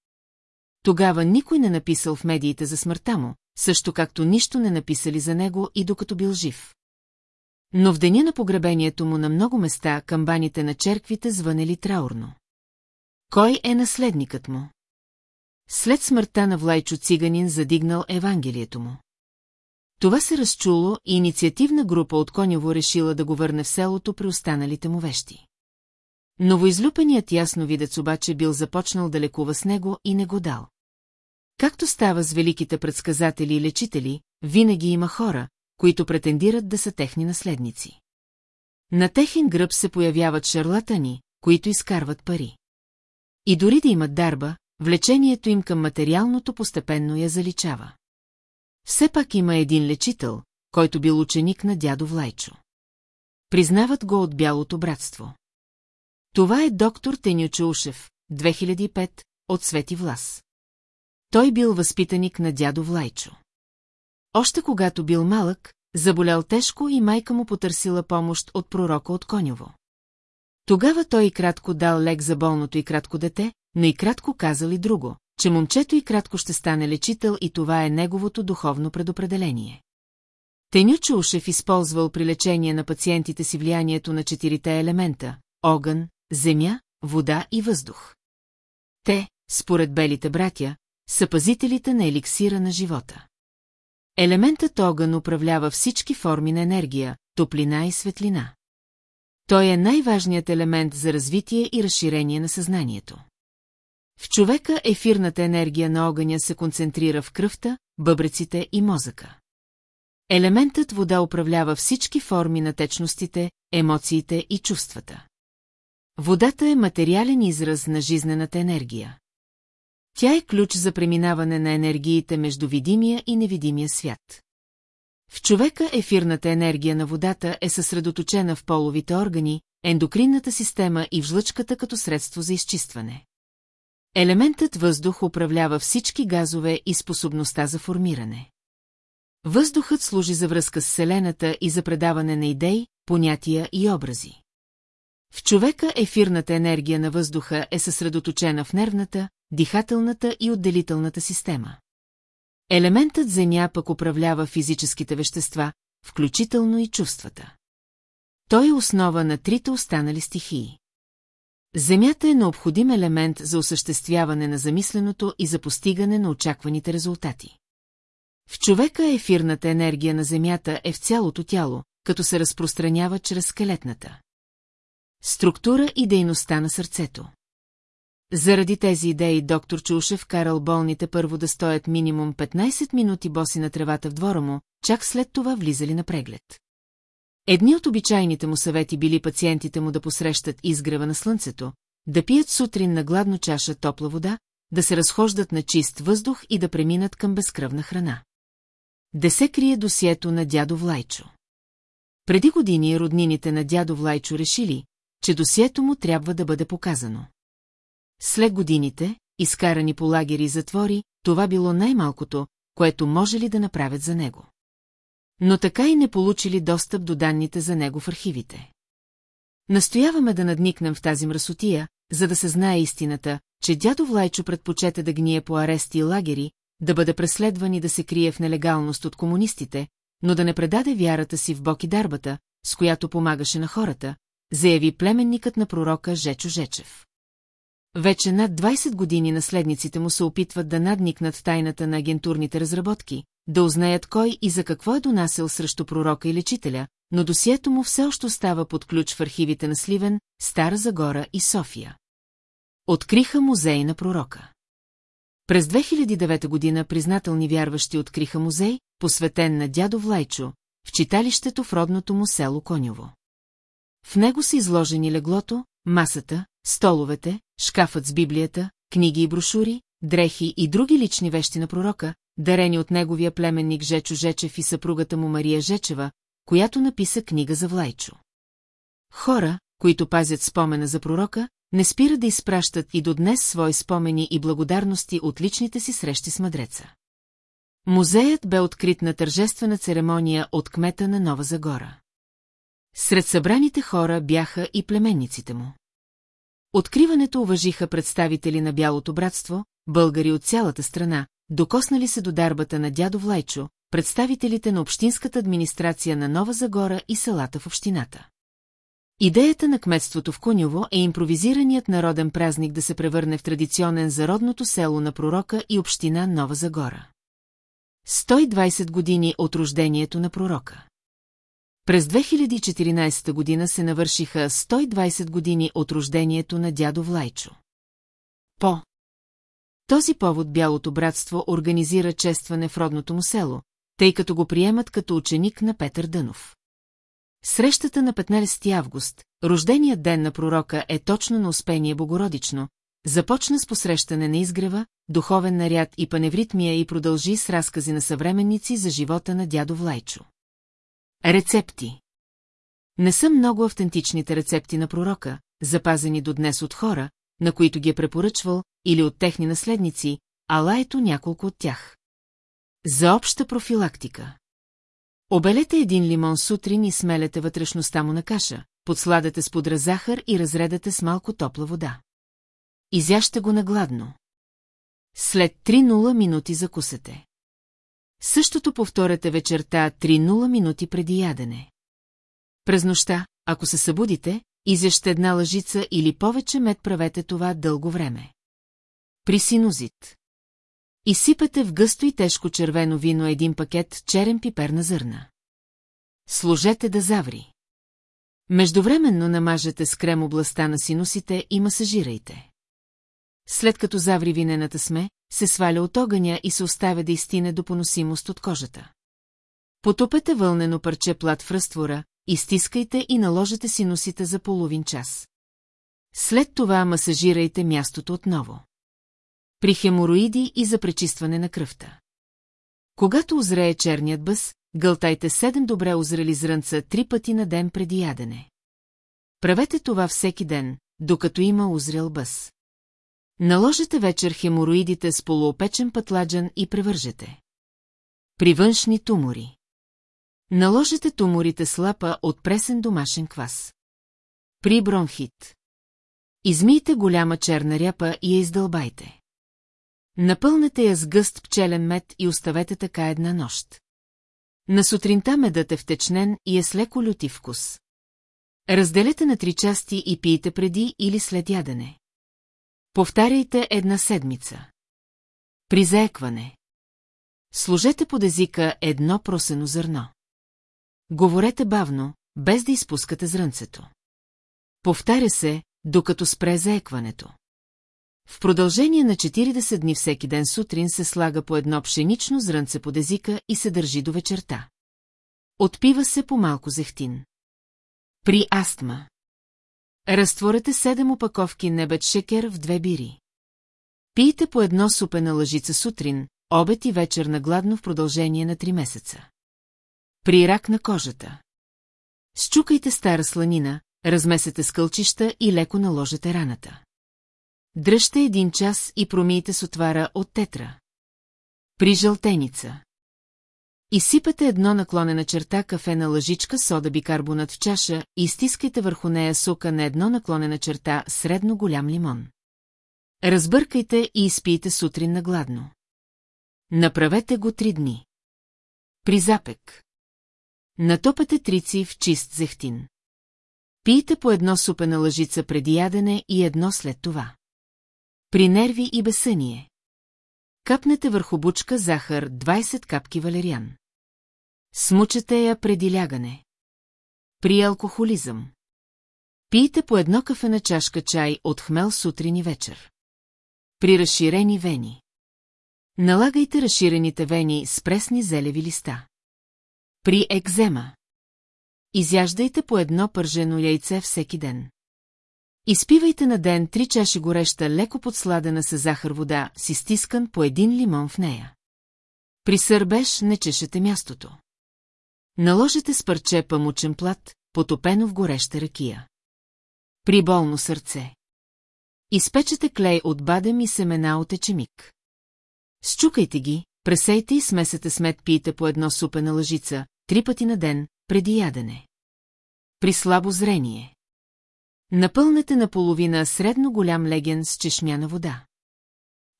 Тогава никой не написал в медиите за смъртта му, също както нищо не написали за него и докато бил жив. Но в деня на погребението му на много места камбаните на черквите звънели траурно. Кой е наследникът му? След смъртта на Влайчо Циганин задигнал Евангелието му. Това се разчуло и инициативна група от Конево решила да го върне в селото при останалите му вещи. Новоизлюпеният ясновидец обаче бил започнал да лекува с него и не го дал. Както става с великите предсказатели и лечители, винаги има хора, които претендират да са техни наследници. На техен гръб се появяват шарлатани, които изкарват пари. И дори да имат дарба, влечението им към материалното постепенно я заличава. Все пак има един лечител, който бил ученик на дядо Влайчо. Признават го от Бялото братство. Това е доктор Теню Чаушев, 2005, от Свети Влас. Той бил възпитаник на дядо Влайчо. Още когато бил малък, заболял тежко и майка му потърсила помощ от пророка от Конyoво. Тогава той и кратко дал лек за болното и кратко дете, но и кратко казал друго, че момчето и кратко ще стане лечител и това е неговото духовно предопределение. Теню Чушев използвал при лечение на пациентите си влиянието на четирите елемента – огън, земя, вода и въздух. Те, според белите братя, са пазителите на еликсира на живота. Елементът огън управлява всички форми на енергия, топлина и светлина. Той е най-важният елемент за развитие и разширение на съзнанието. В човека ефирната енергия на огъня се концентрира в кръвта, бъбреците и мозъка. Елементът вода управлява всички форми на течностите, емоциите и чувствата. Водата е материален израз на жизнената енергия. Тя е ключ за преминаване на енергиите между видимия и невидимия свят. В човека ефирната енергия на водата е съсредоточена в половите органи, ендокринната система и в жлъчката като средство за изчистване. Елементът въздух управлява всички газове и способността за формиране. Въздухът служи за връзка с Вселената и за предаване на идеи, понятия и образи. В човека ефирната енергия на въздуха е съсредоточена в нервната, дихателната и отделителната система. Елементът Земя пък управлява физическите вещества, включително и чувствата. Той е основа на трите останали стихии. Земята е необходим елемент за осъществяване на замисленото и за постигане на очакваните резултати. В човека ефирната енергия на Земята е в цялото тяло, като се разпространява чрез скелетната. Структура и дейността на сърцето. Заради тези идеи доктор Чушев карал болните първо да стоят минимум 15 минути боси на тревата в двора му, чак след това влизали на преглед. Едни от обичайните му съвети били пациентите му да посрещат изгрева на слънцето, да пият сутрин на гладно чаша топла вода, да се разхождат на чист въздух и да преминат към безкръвна храна. Де се крие досието на дядо Влайчо. Преди години роднините на дядо Влайчо решили, че досието му трябва да бъде показано. След годините, изкарани по лагери и затвори, това било най-малкото, което може ли да направят за него. Но така и не получили достъп до данните за него в архивите. Настояваме да надникнем в тази мръсотия, за да се знае истината, че дядо Влайчо предпочете да гние по арести и лагери, да бъде преследван и да се крие в нелегалност от комунистите, но да не предаде вярата си в Бог и дарбата, с която помагаше на хората, заяви племенникът на пророка Жечо Жечев. Вече над 20 години наследниците му се опитват да надникнат тайната на агентурните разработки, да узнаят кой и за какво е донасил срещу пророка и лечителя, но досието му все още остава под ключ в архивите на Сливен, Стара Загора и София. Откриха музей на пророка. През 2009 година признателни вярващи откриха музей, посветен на дядо Влайчо, в читалището в родното му село Конyoво. В него са изложени леглото, масата, столовете, шкафът с Библията, книги и брошури, дрехи и други лични вещи на пророка, дарени от неговия племенник Жечо Жечев и съпругата му Мария Жечева, която написа книга за Влайчо. Хора, които пазят спомена за пророка, не спира да изпращат и до днес свои спомени и благодарности от личните си срещи с мъдреца. Музеят бе открит на тържествена церемония от кмета на Нова Загора. Сред събраните хора бяха и племенниците му. Откриването уважиха представители на Бялото братство, българи от цялата страна, докоснали се до дарбата на дядо Влайчо, представителите на общинската администрация на Нова Загора и селата в общината. Идеята на кметството в Куньово е импровизираният народен празник да се превърне в традиционен за родното село на пророка и община Нова Загора. 120 години от рождението на пророка. През 2014 година се навършиха 120 години от рождението на дядо Влайчо. По този повод Бялото братство организира честване в родното му село, тъй като го приемат като ученик на Петър Дънов. Срещата на 15 август, рожденият ден на пророка е точно на Успение Богородично, започна с посрещане на изгрева, духовен наряд и паневритмия и продължи с разкази на съвременници за живота на дядо Влайчо. Рецепти Не са много автентичните рецепти на пророка, запазени до днес от хора, на които ги е препоръчвал, или от техни наследници, ала ето няколко от тях. За обща профилактика. Обелете един лимон сутрин и смелете вътрешността му на каша, подсладете с подра захар и разредете с малко топла вода. Изяще го нагладно. След 3-0 минути закусете. Същото повторете вечерта 3-0 минути преди ядене. През нощта, ако се събудите, изяще една лъжица или повече мед правете това дълго време. При синузит. Изсипете в гъсто и тежко червено вино един пакет черен пипер на зърна. Сложете да заври. Междувременно намажете с крем областта на синусите и масажирайте. След като заври винената сме, се сваля от огъня и се оставя да изтине до поносимост от кожата. Потопете вълнено парче плат в разтвора, изтискайте и наложете синусите за половин час. След това масажирайте мястото отново. При хемороиди и за пречистване на кръвта. Когато озрее черният бъс, гълтайте 7 добре озрели зрънца три пъти на ден преди ядене. Правете това всеки ден, докато има озрял бъс. Наложете вечер хемороидите с полуопечен пътладжан и превържете. При външни тумори. Наложете туморите с лапа от пресен домашен квас. При бронхит. Измийте голяма черна ряпа и я издълбайте. Напълнете я с гъст пчелен мед и оставете така една нощ. На сутринта медът е втечнен и е с леко люти вкус. Разделете на три части и пийте преди или след ядене. Повтаряйте една седмица. При заекване. Сложете под езика едно просено зърно. Говорете бавно, без да изпускате зрънцето. Повтаря се, докато спре заекването. В продължение на 40 дни всеки ден сутрин се слага по едно пшенично зрънце под езика и се държи до вечерта. Отпива се по малко зехтин. При астма. Разтворете 7 опаковки небет шекер в две бири. Пийте по едно супена лъжица сутрин, обед и вечер на гладно в продължение на 3 месеца. При рак на кожата. Счукайте стара сланина, размесете скълчища и леко наложете раната. Дръжте един час и промийте с отвара от тетра. При жълтеница. Изсипете едно наклонена черта кафе на лъжичка сода бикарбонат в чаша и стискайте върху нея сука на едно наклонена черта средно голям лимон. Разбъркайте и изпийте сутрин на гладно. Направете го три дни. При запек. Натопете трици в чист зехтин. Пийте по едно супена лъжица преди ядене и едно след това. При нерви и безсъние. Капнете върху бучка захар 20 капки валериан. Смучете я преди лягане. При алкохолизъм. Пийте по едно кафе на чашка чай от хмел сутрин и вечер. При разширени вени. Налагайте разширените вени с пресни зелеви листа. При екзема. Изяждайте по едно пържено яйце всеки ден. Изпивайте на ден три чаши гореща, леко подсладена с захар вода, си стискан по един лимон в нея. При сърбеж не чешете мястото. Наложете с парче памучен плат, потопено в гореща ракия. При болно сърце. Изпечете клей от бадем и семена от ечемик. Счукайте ги, пресейте и смесете с мед пийте по едно супена лъжица, три пъти на ден, преди ядене. При слабо зрение. Напълнете наполовина средно голям леген с чешмяна вода.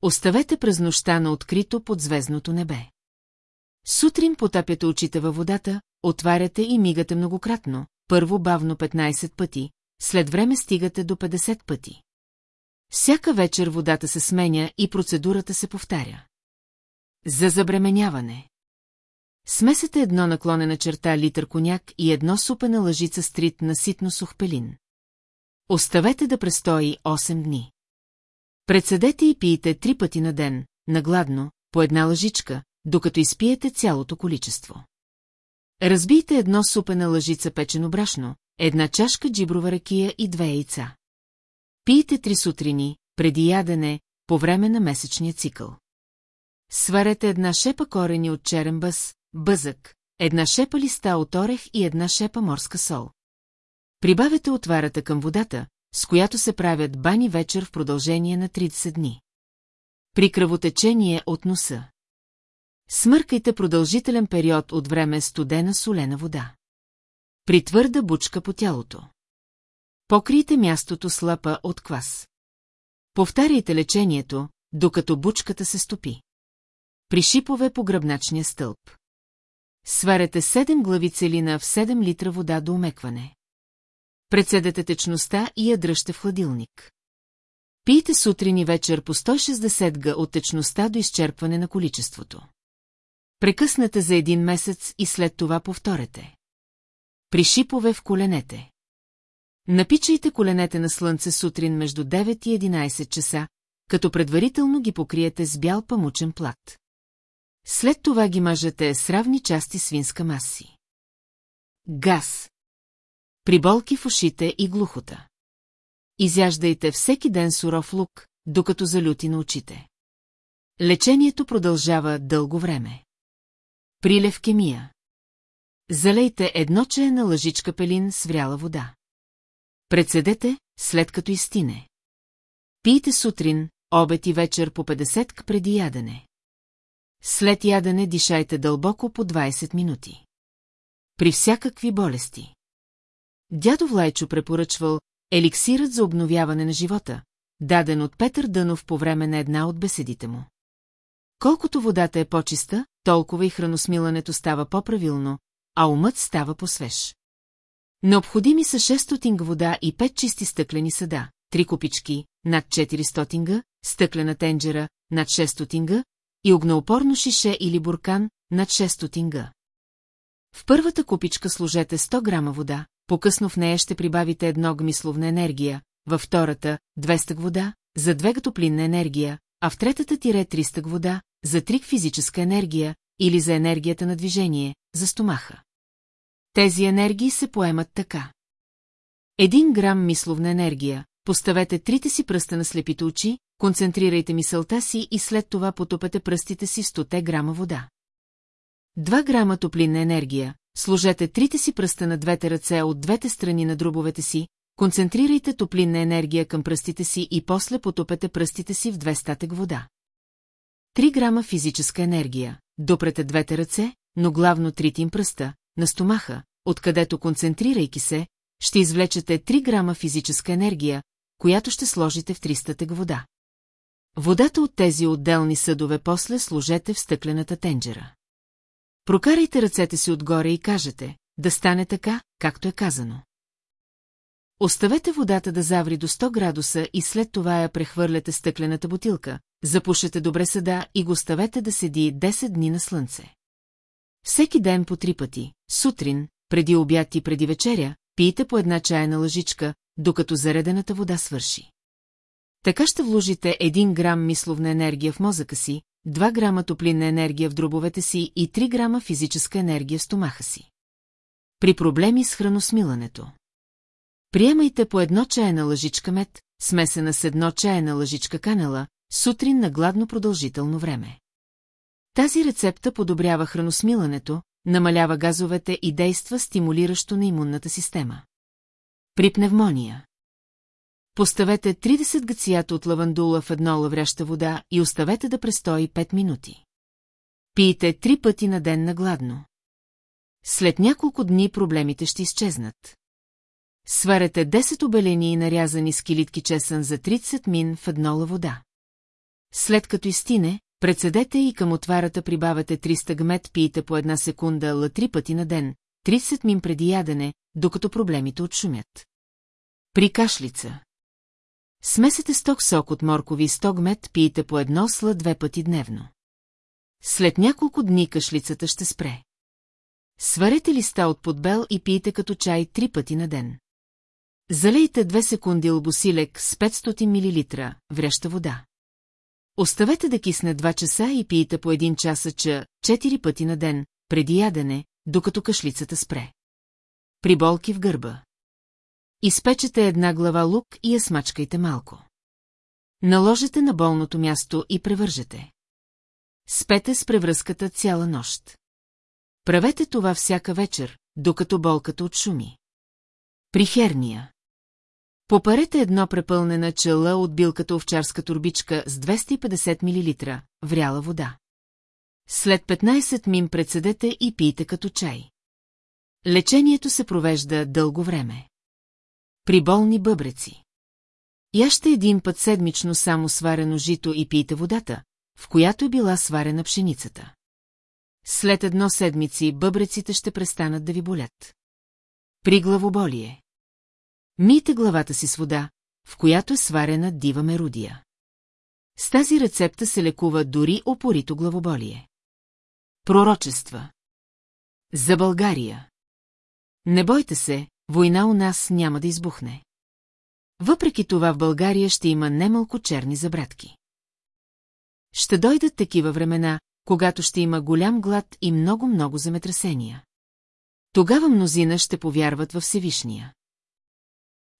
Оставете през нощта на открито под звездното небе. Сутрин потапяте очите във водата, отваряте и мигате многократно, първо бавно 15 пъти, след време стигате до 50 пъти. Всяка вечер водата се сменя и процедурата се повтаря. За забременяване. Смесете едно наклонена черта литър коняк и едно супена лъжица стрит на ситно сухпелин. Оставете да престои 8 дни. Председете и пийте три пъти на ден, нагладно, по една лъжичка, докато изпиете цялото количество. Разбийте едно супена лъжица печено брашно, една чашка джиброва ракия и две яйца. Пийте три сутрини, преди ядене, по време на месечния цикъл. Сварете една шепа корени от черен бъз, бъзък, една шепа листа от орех и една шепа морска сол. Прибавете отварата към водата, с която се правят бани вечер в продължение на 30 дни. При кръвотечение от носа. Смъркайте продължителен период от време студена солена вода. При твърда бучка по тялото. Покрийте мястото с лапа от квас. Повтаряйте лечението, докато бучката се стопи. При шипове по гръбначния стълб. Сварете 7 глави целина в 7 литра вода до умекване. Прецедете течността и я дръжте в хладилник. Пийте сутрин и вечер по 160 г от течността до изчерпване на количеството. Прекъснете за един месец и след това повторете. При шипове в коленете. Напичайте коленете на слънце сутрин между 9 и 11 часа, като предварително ги покриете с бял памучен плат. След това ги мажете с равни части свинска маси. Газ. При болки в ушите и глухота. Изяждайте всеки ден суров лук, докато залюти на очите. Лечението продължава дълго време. При левкемия. Залейте едно чаена лъжичка пелин с вряла вода. Прецедете, след като изтине. Пийте сутрин, обед и вечер по 50 к преди ядене. След ядене дишайте дълбоко по 20 минути. При всякакви болести. Дядо Влайчо препоръчвал еликсирът за обновяване на живота, даден от Петър Дънов по време на една от беседите му. Колкото водата е по-чиста, толкова и храносмилането става по-правилно, а умът става по-свеж. Необходими са 600 вода и 5 чисти стъклени съда, 3 купички, над 400 га, стъклена тенджера, над 600 га, и огнеопорно шише или буркан, над 600 га. В първата купичка сложете 100 грама вода, по-късно в нея ще прибавите едно гмисловна енергия, във втората – 200 вода, за две топлинна енергия, а в третата тире 300 вода, за трик физическа енергия или за енергията на движение, за стомаха. Тези енергии се поемат така. Един грам мисловна енергия, поставете трите си пръста на слепите очи, концентрирайте мисълта си и след това потопете пръстите си в 100 грама вода. 2 грама топлинна енергия, сложете трите си пръста на двете ръце от двете страни на дробовете си, концентрирайте топлинна енергия към пръстите си и после потопете пръстите си в 200 вода. 3 грама физическа енергия, допрете двете ръце, но главно трите им пръста, на стомаха, откъдето концентрирайки се, ще извлечете 3 грама физическа енергия, която ще сложите в 300 тег вода. Водата от тези отделни съдове после сложете в стъклената тенджера. Прокарайте ръцете си отгоре и кажете, да стане така, както е казано. Оставете водата да заври до 100 градуса и след това я прехвърляте стъклената бутилка, запушете добре съда и го оставете да седи 10 дни на слънце. Всеки ден по три пъти, сутрин, преди обяд и преди вечеря, пийте по една чайна лъжичка, докато заредената вода свърши. Така ще вложите 1 грам мисловна енергия в мозъка си, 2 грама топлинна енергия в дробовете си и 3 грама физическа енергия в стомаха си. При проблеми с храносмилането. Приемайте по едно чайна лъжичка мед, смесена с едно чайна лъжичка канела, сутрин на гладно продължително време. Тази рецепта подобрява храносмилането, намалява газовете и действа стимулиращо на имунната система. При пневмония. Поставете 30 гацията от лавандула в едно лавряща вода и оставете да престои 5 минути. Пийте три пъти на ден на гладно. След няколко дни проблемите ще изчезнат. Сварете 10 обелени и нарязани скилитки чесън за 30 мин в едно вода. След като изтине, Прецедете и към отварата прибавете 300 гмет, пиете по една секунда ла три пъти на ден, 30 мин преди ядене, докато проблемите отшумят. При кашлица. Смесете сток сок от моркови и сток мед, пиете по едно сла две пъти дневно. След няколко дни кашлицата ще спре. Сварете листа от подбел и пиете като чай три пъти на ден. Залейте 2 секунди лбосилек с 500 мл вряща вода. Оставете да кисне два часа и пиете по един часа ча, четири пъти на ден, преди ядене, докато кашлицата спре. При болки в гърба. Изпечете една глава лук и я смачкайте малко. Наложете на болното място и превържете. Спете с превръзката цяла нощ. Правете това всяка вечер, докато болката отшуми. При херния. Попарете едно препълнена чела от билката овчарска турбичка с 250 мл, вряла вода. След 15 мин председете и пийте като чай. Лечението се провежда дълго време. При болни бъбреци. Яще един път седмично само сварено жито и пийте водата, в която е била сварена пшеницата. След едно седмици бъбреците ще престанат да ви болят. При главоболие. Мийте главата си с вода, в която е сварена дива мерудия. С тази рецепта се лекува дори опорито главоболие. Пророчества За България Не бойте се, война у нас няма да избухне. Въпреки това в България ще има немалко черни забратки. Ще дойдат такива времена, когато ще има голям глад и много-много земетресения. Тогава мнозина ще повярват във Всевишния.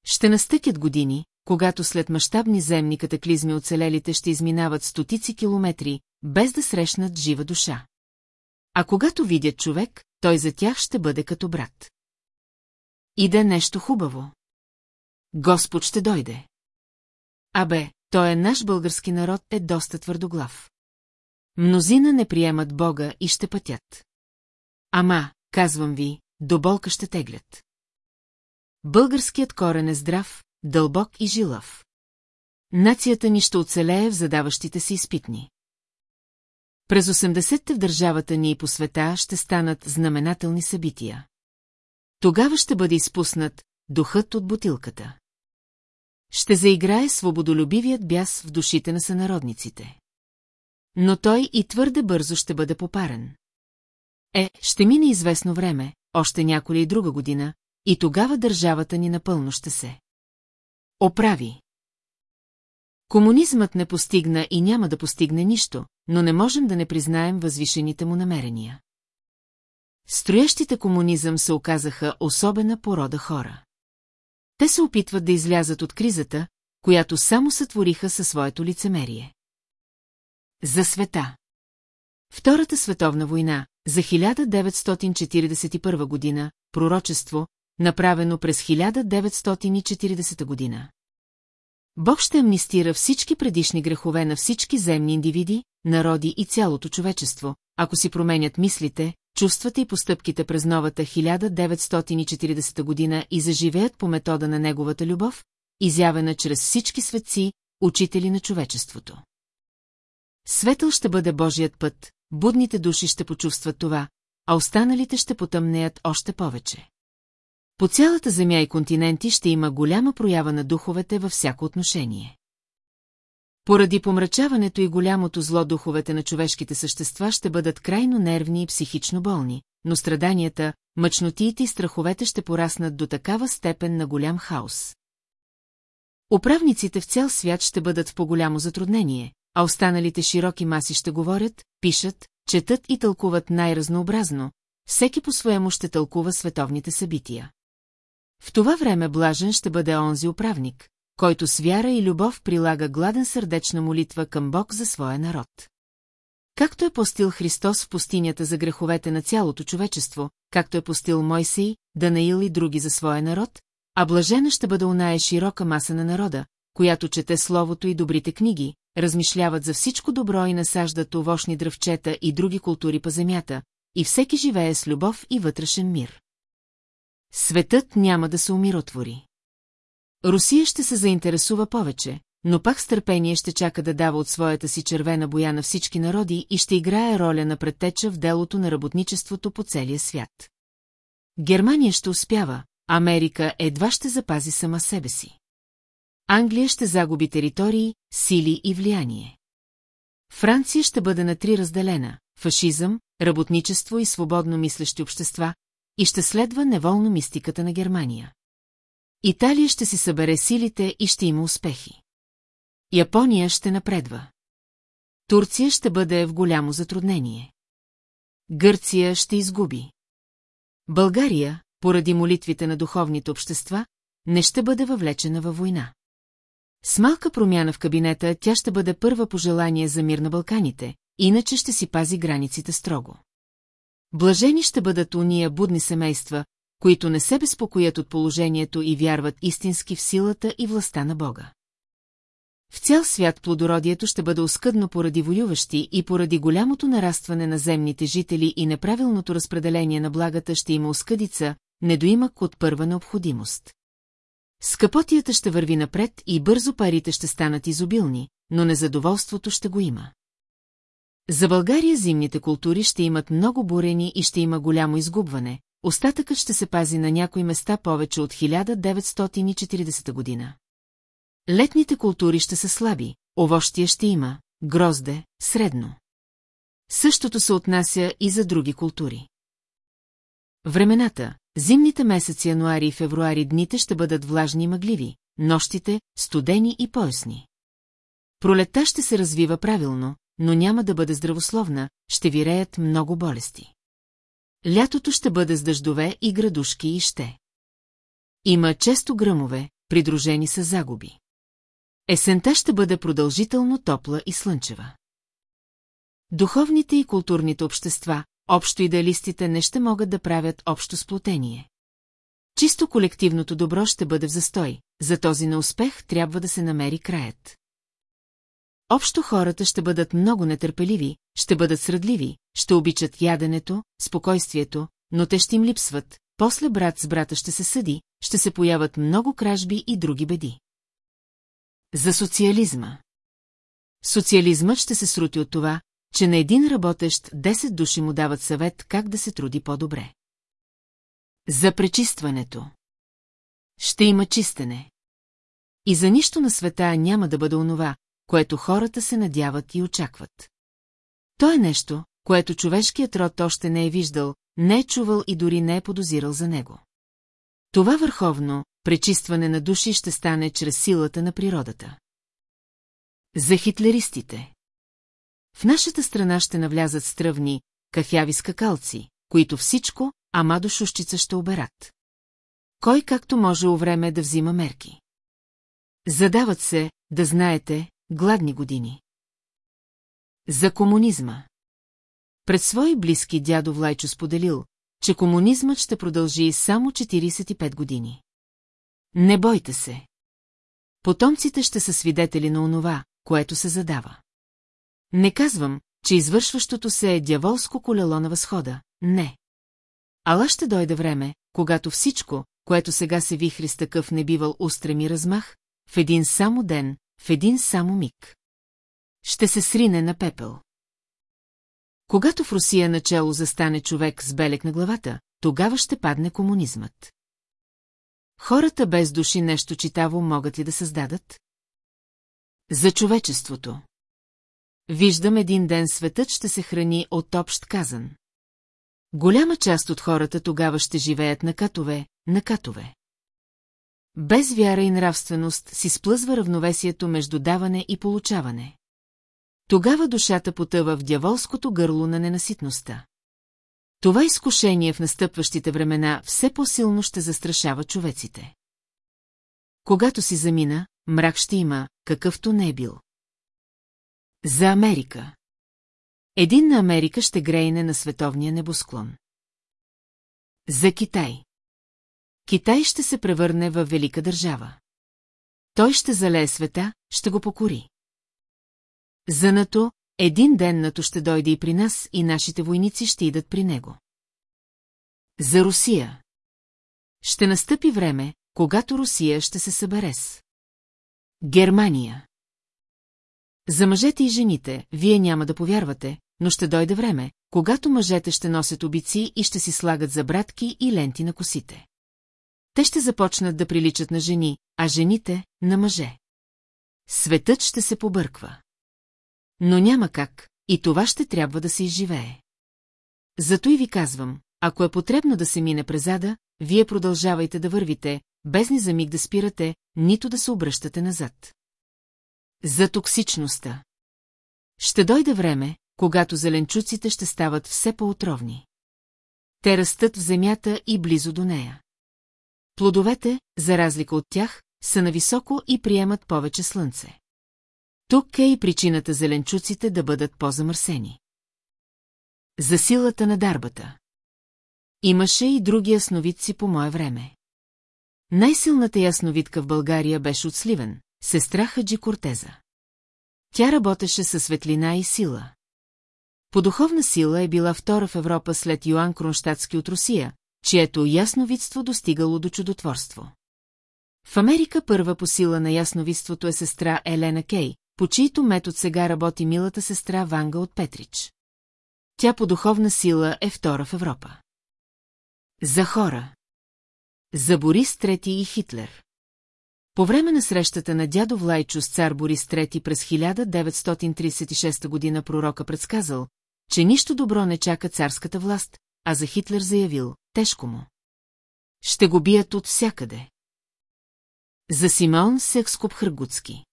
Ще настъкят години, когато след мащабни земни катаклизми оцелелите ще изминават стотици километри, без да срещнат жива душа. А когато видят човек, той за тях ще бъде като брат. И да нещо хубаво. Господ ще дойде. Абе, той е наш български народ е доста твърдоглав. Мнозина не приемат Бога и ще пътят. Ама, казвам ви, до болка ще теглят. Българският корен е здрав, дълбок и жилав. Нацията ни ще оцелее в задаващите си изпитни. През 80-те в държавата ни и по света ще станат знаменателни събития. Тогава ще бъде изпуснат духът от бутилката. Ще заиграе свободолюбивият бяс в душите на сънародниците. Но той и твърде бързо ще бъде попарен. Е, ще мине известно време, още няколя и друга година, и тогава държавата ни напълно ще се. Оправи. Комунизмът не постигна и няма да постигне нищо, но не можем да не признаем възвишените му намерения. Строящите комунизъм се оказаха особена порода хора. Те се опитват да излязат от кризата, която само сътвориха със своето лицемерие. За света Втората световна война, за 1941 година, пророчество, направено през 1940 година. Бог ще амнистира всички предишни грехове на всички земни индивиди, народи и цялото човечество, ако си променят мислите, чувствата и постъпките през новата 1940 година и заживеят по метода на неговата любов, изявена чрез всички светци, учители на човечеството. Светъл ще бъде Божият път, будните души ще почувстват това, а останалите ще потъмнеят още повече. По цялата земя и континенти ще има голяма проява на духовете във всяко отношение. Поради помрачаването и голямото зло духовете на човешките същества ще бъдат крайно нервни и психично болни, но страданията, мъчнотиите и страховете ще пораснат до такава степен на голям хаос. Управниците в цял свят ще бъдат в по-голямо затруднение, а останалите широки маси ще говорят, пишат, четат и тълкуват най-разнообразно, всеки по-своему ще тълкува световните събития. В това време блажен ще бъде онзи управник, който с вяра и любов прилага гладен сърдечна молитва към Бог за своя народ. Както е постил Христос в пустинята за греховете на цялото човечество, както е постил Мойсей, Данаил и други за своя народ, а блажена ще бъде оная широка маса на народа, която чете Словото и добрите книги, размишляват за всичко добро и насаждат овощни дръвчета и други култури по земята, и всеки живее с любов и вътрешен мир. Светът няма да се умиротвори. Русия ще се заинтересува повече, но пак с търпение ще чака да дава от своята си червена боя на всички народи и ще играе роля на предтеча в делото на работничеството по целия свят. Германия ще успява, Америка едва ще запази сама себе си. Англия ще загуби територии, сили и влияние. Франция ще бъде на три разделена – фашизъм, работничество и свободно мислещи общества, и ще следва неволно мистиката на Германия. Италия ще си събере силите и ще има успехи. Япония ще напредва. Турция ще бъде в голямо затруднение. Гърция ще изгуби. България, поради молитвите на духовните общества, не ще бъде въвлечена във война. С малка промяна в кабинета тя ще бъде първа пожелание за мир на Балканите, иначе ще си пази границите строго. Блажени ще бъдат уния будни семейства, които не се безпокоят от положението и вярват истински в силата и властта на Бога. В цял свят плодородието ще бъде оскъдно поради воюващи и поради голямото нарастване на земните жители и неправилното разпределение на благата ще има оскъдица, недоимък от първа необходимост. Скъпотията ще върви напред и бързо парите ще станат изобилни, но незадоволството ще го има. За България зимните култури ще имат много бурени и ще има голямо изгубване, остатъкът ще се пази на някои места повече от 1940 година. Летните култури ще са слаби, овощия ще има, грозде, средно. Същото се отнася и за други култури. Времената, зимните месеци януари и февруари дните ще бъдат влажни и мъгливи, нощите – студени и поясни. Пролетта ще се развива правилно, но няма да бъде здравословна, ще виреят много болести. Лятото ще бъде с дъждове и градушки и ще. Има често гръмове, придружени с загуби. Есента ще бъде продължително топла и слънчева. Духовните и културните общества, общо идеалистите не ще могат да правят общо сплотение. Чисто колективното добро ще бъде в застой, за този неуспех трябва да се намери краят. Общо хората ще бъдат много нетърпеливи, ще бъдат средливи, ще обичат яденето, спокойствието, но те ще им липсват, после брат с брата ще се съди, ще се появят много кражби и други беди. За социализма Социализмът ще се срути от това, че на един работещ 10 души му дават съвет как да се труди по-добре. За пречистването Ще има чистене. И за нищо на света няма да бъде онова, което хората се надяват и очакват. То е нещо, което човешкият род още не е виждал, не е чувал и дори не е подозирал за него. Това върховно, пречистване на души ще стане чрез силата на природата. За хитлеристите В нашата страна ще навлязат стръвни, кафяви скакалци, които всичко, ама до шушчица ще оберат. Кой както може у време да взима мерки. Задават се, да знаете, гладни години. За комунизма. Пред свои близки дядо Влайчо споделил, че комунизмът ще продължи само 45 години. Не бойте се. Потомците ще са свидетели на онова, което се задава. Не казвам, че извършващото се е дяволско колело на възхода, не. Ала ще дойде време, когато всичко, което сега се вихри с такъв небивал устреми размах, в един само ден, в един само миг. Ще се срине на пепел. Когато в Русия начало застане човек с белек на главата, тогава ще падне комунизмът. Хората без души нещо читаво могат ли да създадат? За човечеството. Виждам един ден светът ще се храни от общ казан. Голяма част от хората тогава ще живеят на катове, на катове. Без вяра и нравственост си сплъзва равновесието между даване и получаване. Тогава душата потъва в дяволското гърло на ненаситността. Това изкушение в настъпващите времена все по-силно ще застрашава човеците. Когато си замина, мрак ще има, какъвто не е бил. За Америка Един на Америка ще грейне на световния небосклон. За Китай Китай ще се превърне в велика държава. Той ще залее света, ще го покори. За НАТО, един ден НАТО ще дойде и при нас и нашите войници ще идат при него. За Русия. Ще настъпи време, когато Русия ще се събере с. Германия. За мъжете и жените, вие няма да повярвате, но ще дойде време, когато мъжете ще носят обици и ще си слагат забратки и ленти на косите. Те ще започнат да приличат на жени, а жените – на мъже. Светът ще се побърква. Но няма как, и това ще трябва да се изживее. Зато и ви казвам, ако е потребно да се мине през ада, вие продължавайте да вървите, без ни за миг да спирате, нито да се обръщате назад. За токсичността. Ще дойде време, когато зеленчуците ще стават все по-отровни. Те растат в земята и близо до нея. Плодовете, за разлика от тях, са нависоко и приемат повече слънце. Тук е и причината зеленчуците да бъдат по-замърсени. За силата на дарбата. Имаше и други ясновидци по мое време. Най-силната ясновидка в България беше от Сливен, сестра Хаджи Кортеза. Тя работеше със светлина и сила. По духовна сила е била втора в Европа след Йоан Кронштадтски от Русия, чието ясновидство достигало до чудотворство. В Америка първа по сила на ясновидството е сестра Елена Кей, по чието метод сега работи милата сестра Ванга от Петрич. Тя по духовна сила е втора в Европа. За хора. За Борис Трети и Хитлер. По време на срещата на дядо Влайчо с цар Борис Трети през 1936 година пророка предсказал, че нищо добро не чака царската власт, а за Хитлер заявил, тежко му. Ще го бият от всякъде. За Симеон Секскоп Хргутски.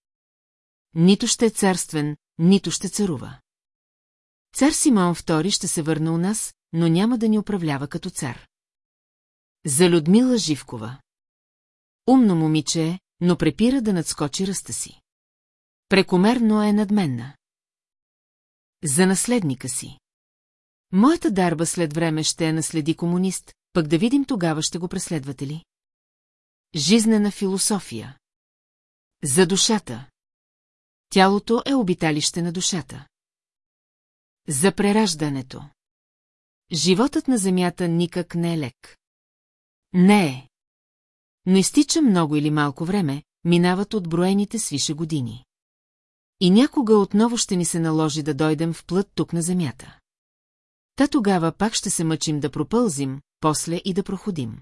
Нито ще е царствен, нито ще царува. Цар Симеон II ще се върне у нас, но няма да ни управлява като цар. За Людмила Живкова. Умно момиче е, но препира да надскочи ръста си. Прекомерно е надменна. За наследника си. Моята дарба след време ще е наследи комунист, пък да видим тогава ще го преследвате ли? Жизнена философия. За душата. Тялото е обиталище на душата. За прераждането. Животът на земята никак не е лек. Не е. Но изтича много или малко време, минават от броените свише години. И някога отново ще ни се наложи да дойдем в плът тук на земята. Та тогава пак ще се мъчим да пропълзим, после и да проходим.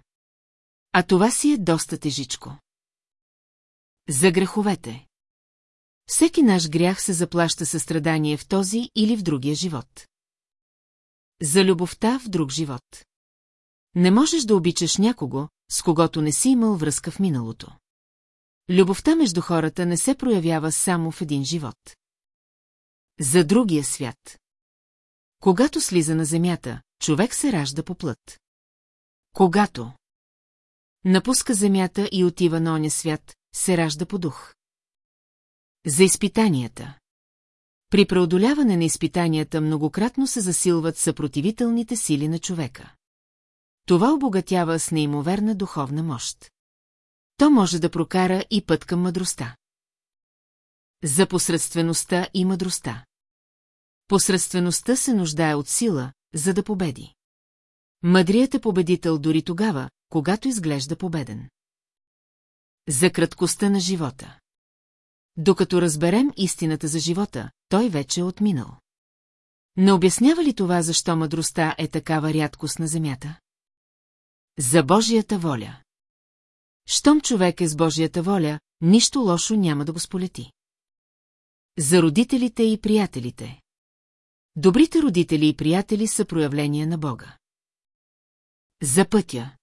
А това си е доста тежичко. За греховете. Всеки наш грях се заплаща със страдание в този или в другия живот. За любовта в друг живот. Не можеш да обичаш някого, с когото не си имал връзка в миналото. Любовта между хората не се проявява само в един живот. За другия свят. Когато слиза на земята, човек се ражда по плът. Когато напуска земята и отива на оня свят, се ражда по дух. За изпитанията. При преодоляване на изпитанията многократно се засилват съпротивителните сили на човека. Това обогатява с неимоверна духовна мощ. То може да прокара и път към мъдростта. За посредствеността и мъдростта. Посредствеността се нуждае от сила, за да победи. Мъдрият е победител дори тогава, когато изглежда победен. За краткостта на живота. Докато разберем истината за живота, той вече е отминал. Не обяснява ли това, защо мъдростта е такава рядкост на земята? За Божията воля. Щом човек е с Божията воля, нищо лошо няма да го сполети. За родителите и приятелите. Добрите родители и приятели са проявления на Бога. За пътя.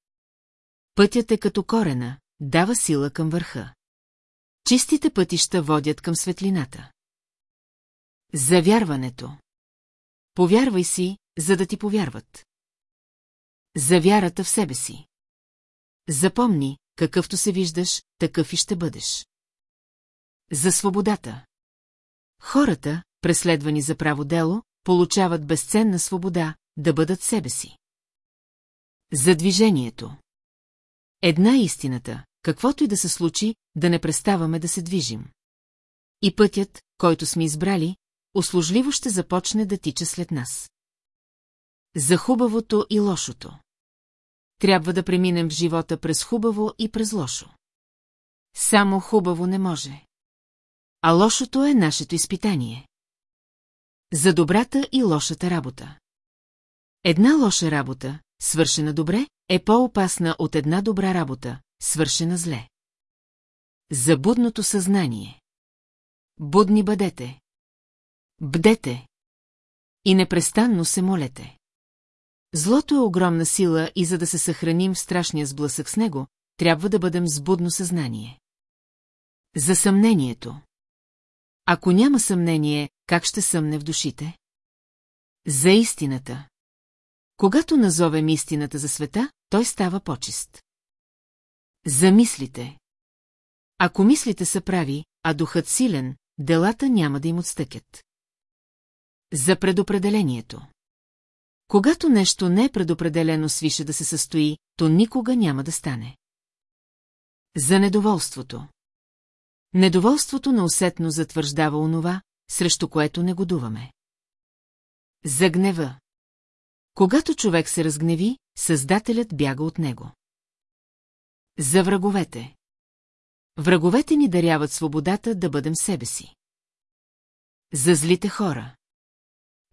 Пътят е като корена, дава сила към върха. Чистите пътища водят към светлината. За вярването. Повярвай си, за да ти повярват. За вярата в себе си. Запомни, какъвто се виждаш, такъв и ще бъдеш. За свободата. Хората, преследвани за право дело, получават безценна свобода да бъдат себе си. За движението. Една е истината, каквото и да се случи, да не преставаме да се движим. И пътят, който сме избрали, услужливо ще започне да тича след нас. За хубавото и лошото. Трябва да преминем в живота през хубаво и през лошо. Само хубаво не може. А лошото е нашето изпитание. За добрата и лошата работа. Една лоша работа, свършена добре, е по-опасна от една добра работа, свършена зле. За будното съзнание. Будни бъдете. Бдете. И непрестанно се молете. Злото е огромна сила и за да се съхраним в страшния сблъсък с него, трябва да бъдем с будно съзнание. За съмнението. Ако няма съмнение, как ще съмне в душите? За истината. Когато назовем истината за света, той става почист. За мислите. Ако мислите са прави, а духът силен, делата няма да им отстъкят. За предопределението. Когато нещо не е предопределено свише да се състои, то никога няма да стане. За недоволството. Недоволството неусетно затвърждава онова, срещу което негодуваме. За гнева. Когато човек се разгневи, Създателят бяга от него. За враговете. Враговете ни даряват свободата да бъдем себе си. За злите хора.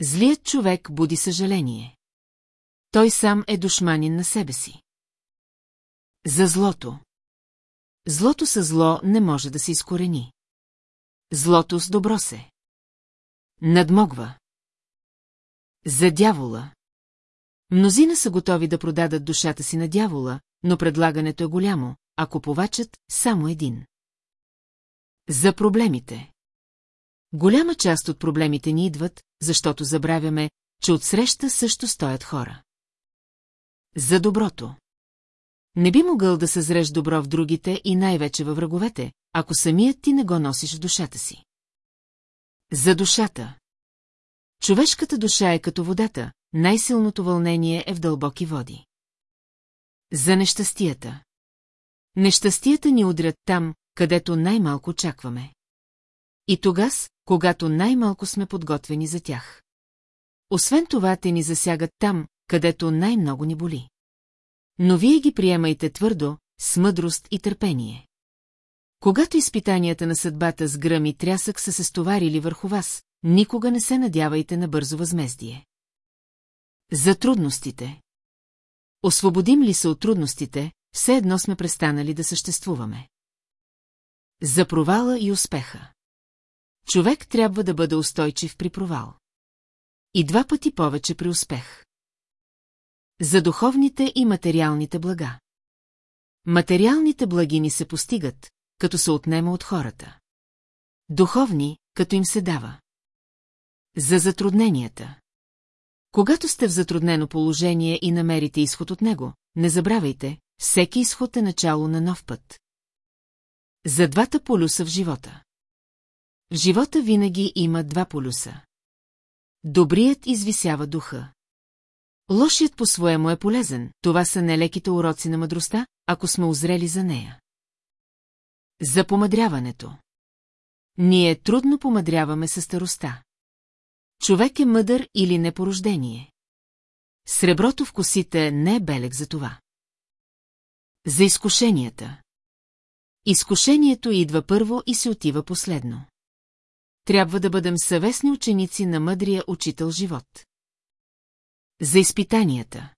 Злият човек буди съжаление. Той сам е душманин на себе си. За злото. Злото със зло не може да се изкорени. Злото с добро се. Надмогва. За дявола. Мнозина са готови да продадат душата си на дявола, но предлагането е голямо, а купувачът само един. За проблемите. Голяма част от проблемите ни идват, защото забравяме, че отсреща също стоят хора. За доброто. Не би могъл да съзреш добро в другите и най-вече във враговете, ако самият ти не го носиш в душата си. За душата. Човешката душа е като водата, най-силното вълнение е в дълбоки води. За нещастията. Нещастията ни удрят там, където най-малко очакваме. И тогас, когато най-малко сме подготвени за тях. Освен това, те ни засягат там, където най-много ни боли. Но вие ги приемайте твърдо, с мъдрост и търпение. Когато изпитанията на съдбата с гръм и трясък са се стоварили върху вас, никога не се надявайте на бързо възмездие. За трудностите. Освободим ли се от трудностите, все едно сме престанали да съществуваме. За провала и успеха. Човек трябва да бъде устойчив при провал. И два пъти повече при успех. За духовните и материалните блага. Материалните благини се постигат, като се отнема от хората. Духовни, като им се дава. За затрудненията. Когато сте в затруднено положение и намерите изход от него, не забравяйте, всеки изход е начало на нов път. За двата полюса в живота. В живота винаги има два полюса. Добрият извисява духа. Лошият по-своему е полезен, това са нелеките уроци на мъдростта, ако сме озрели за нея. За помадряването. Ние трудно помадряваме със староста. Човек е мъдър или не по рождение. Среброто в косите не е белег за това. За изкушенията. Изкушението идва първо и се отива последно. Трябва да бъдем съвестни ученици на мъдрия учител живот. За изпитанията.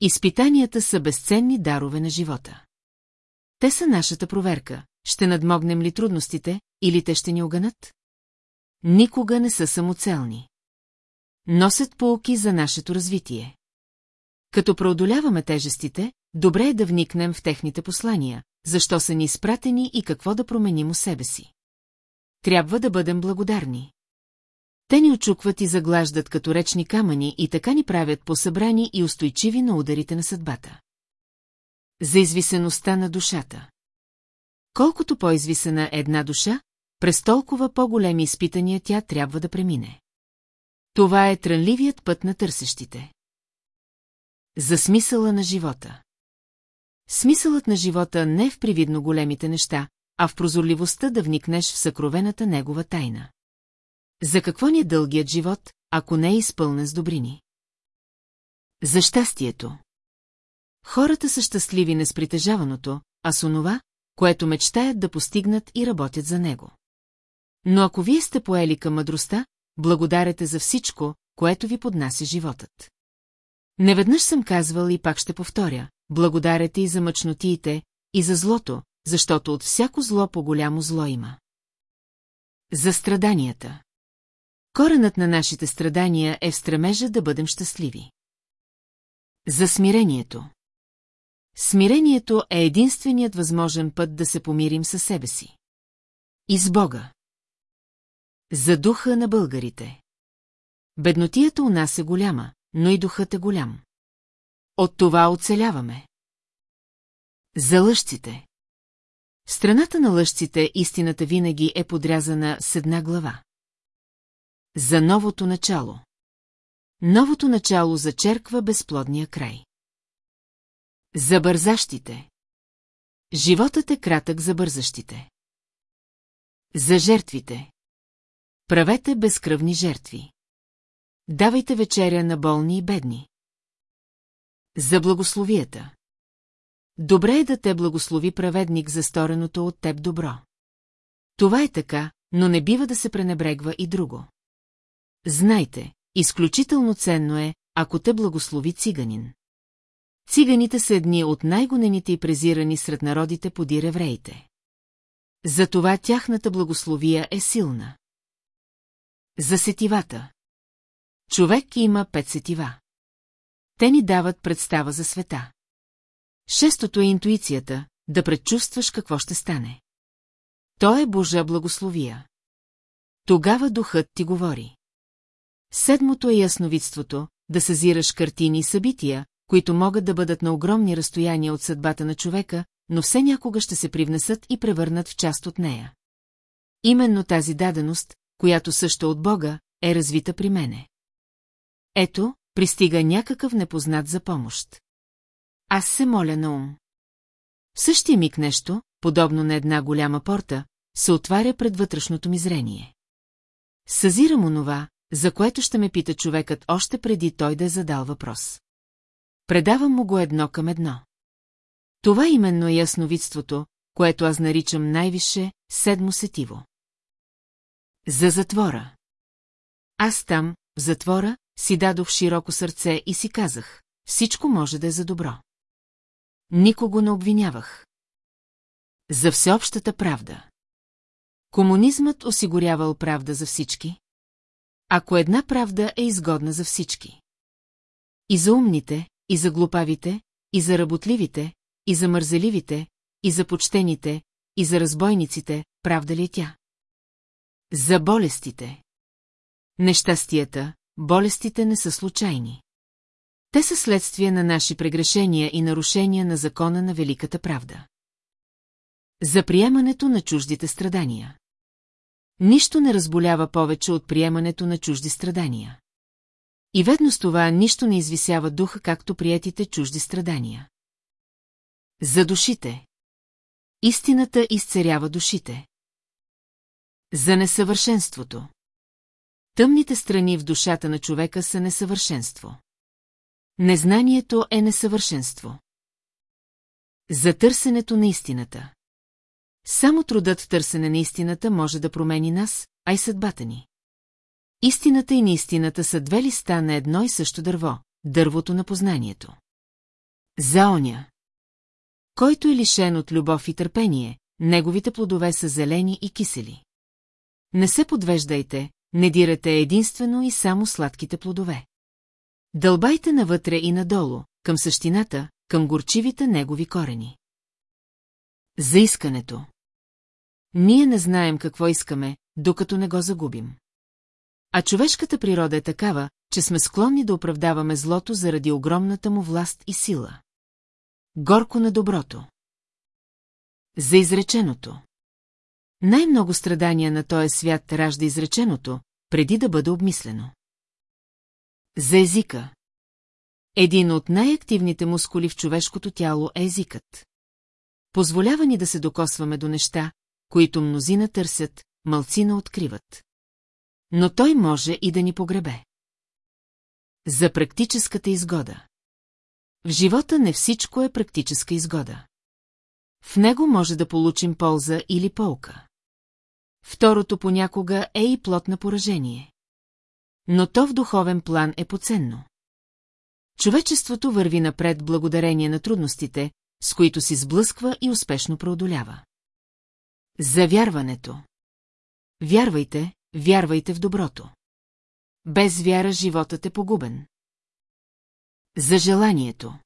Изпитанията са безценни дарове на живота. Те са нашата проверка. Ще надмогнем ли трудностите, или те ще ни огънат? Никога не са самоцелни. Носят полки за нашето развитие. Като преодоляваме тежестите, добре е да вникнем в техните послания, защо са ни изпратени и какво да променим у себе си. Трябва да бъдем благодарни. Те ни очукват и заглаждат като речни камъни и така ни правят посъбрани и устойчиви на ударите на съдбата. За извисеността на душата. Колкото по-извисена е една душа, през толкова по-големи изпитания тя трябва да премине. Това е трънливият път на търсещите. За смисъла на живота. Смисълът на живота не е в привидно големите неща, а в прозорливостта да вникнеш в съкровената негова тайна. За какво ни е дългият живот, ако не е изпълнен с добрини? За щастието. Хората са щастливи не с притежаваното, а с онова, което мечтаят да постигнат и работят за него. Но ако вие сте поели към мъдростта, благодарете за всичко, което ви поднася животът. Неведнъж съм казвал и пак ще повторя, благодарете и за мъчнотиите, и за злото, защото от всяко зло по-голямо зло има. За страданията. Коренът на нашите страдания е в стремежа да бъдем щастливи. За смирението. Смирението е единственият възможен път да се помирим със себе си. И с Бога. За духа на българите. Беднотията у нас е голяма, но и духът е голям. От това оцеляваме. За лъжците. Страната на лъжците истината винаги е подрязана с една глава. За новото начало. Новото начало зачерква безплодния край. За бързащите. Животът е кратък за бързащите. За жертвите. Правете безкръвни жертви. Давайте вечеря на болни и бедни. За благословията. Добре е да те благослови праведник за стореното от теб добро. Това е така, но не бива да се пренебрегва и друго. Знайте, изключително ценно е, ако те благослови циганин. Циганите са едни от най-гонените и презирани сред народите подир евреите. Затова тяхната благословия е силна. За сетивата. Човек има пет сетива. Те ни дават представа за света. Шестото е интуицията, да предчувстваш какво ще стане. То е Божа благословия. Тогава духът ти говори. Седмото е ясновидството, да съзираш картини и събития, които могат да бъдат на огромни разстояния от съдбата на човека, но все някога ще се привнесат и превърнат в част от нея. Именно тази даденост, която също от Бога, е развита при мене. Ето, пристига някакъв непознат за помощ. Аз се моля на ум. В същия миг нещо, подобно на една голяма порта, се отваря пред вътрешното ми зрение. Съзирам онова, за което ще ме пита човекът още преди той да е задал въпрос. Предавам му го едно към едно. Това именно е ясновидството, което аз наричам най-висше седмо сетиво. За затвора. Аз там, в затвора, си дадох широко сърце и си казах, всичко може да е за добро. Никого не обвинявах. За всеобщата правда. Комунизмът осигурявал правда за всички. Ако една правда е изгодна за всички. И за умните, и за глупавите, и за работливите, и за мързеливите, и за почтените, и за разбойниците, правда ли е тя? За болестите. Нещастията, болестите не са случайни. Те са следствие на наши прегрешения и нарушения на закона на великата правда. За приемането на чуждите страдания. Нищо не разболява повече от приемането на чужди страдания. И ведно с това нищо не извисява духа, както приятите чужди страдания. За душите. Истината изцерява душите. За несъвършенството. Тъмните страни в душата на човека са несъвършенство. Незнанието е несъвършенство. За търсенето на истината. Само трудът в търсене на истината може да промени нас, а и съдбата ни. Истината и неистината са две листа на едно и също дърво, дървото на познанието. За оня. Който е лишен от любов и търпение, неговите плодове са зелени и кисели. Не се подвеждайте, не дирате единствено и само сладките плодове. Дълбайте навътре и надолу, към същината, към горчивите негови корени. За искането. Ние не знаем какво искаме, докато не го загубим. А човешката природа е такава, че сме склонни да оправдаваме злото заради огромната му власт и сила. Горко на доброто. За изреченото. Най-много страдания на този свят ражда изреченото, преди да бъде обмислено. За езика. Един от най-активните мускули в човешкото тяло е езикът. Позволява ни да се докосваме до неща, които мнозина търсят, мълцина откриват. Но той може и да ни погребе. За практическата изгода. В живота не всичко е практическа изгода. В него може да получим полза или полка. Второто понякога е и плод на поражение. Но то в духовен план е поценно. Човечеството върви напред благодарение на трудностите, с които си сблъсква и успешно преодолява. За вярването. Вярвайте, вярвайте в доброто. Без вяра животът е погубен. За желанието.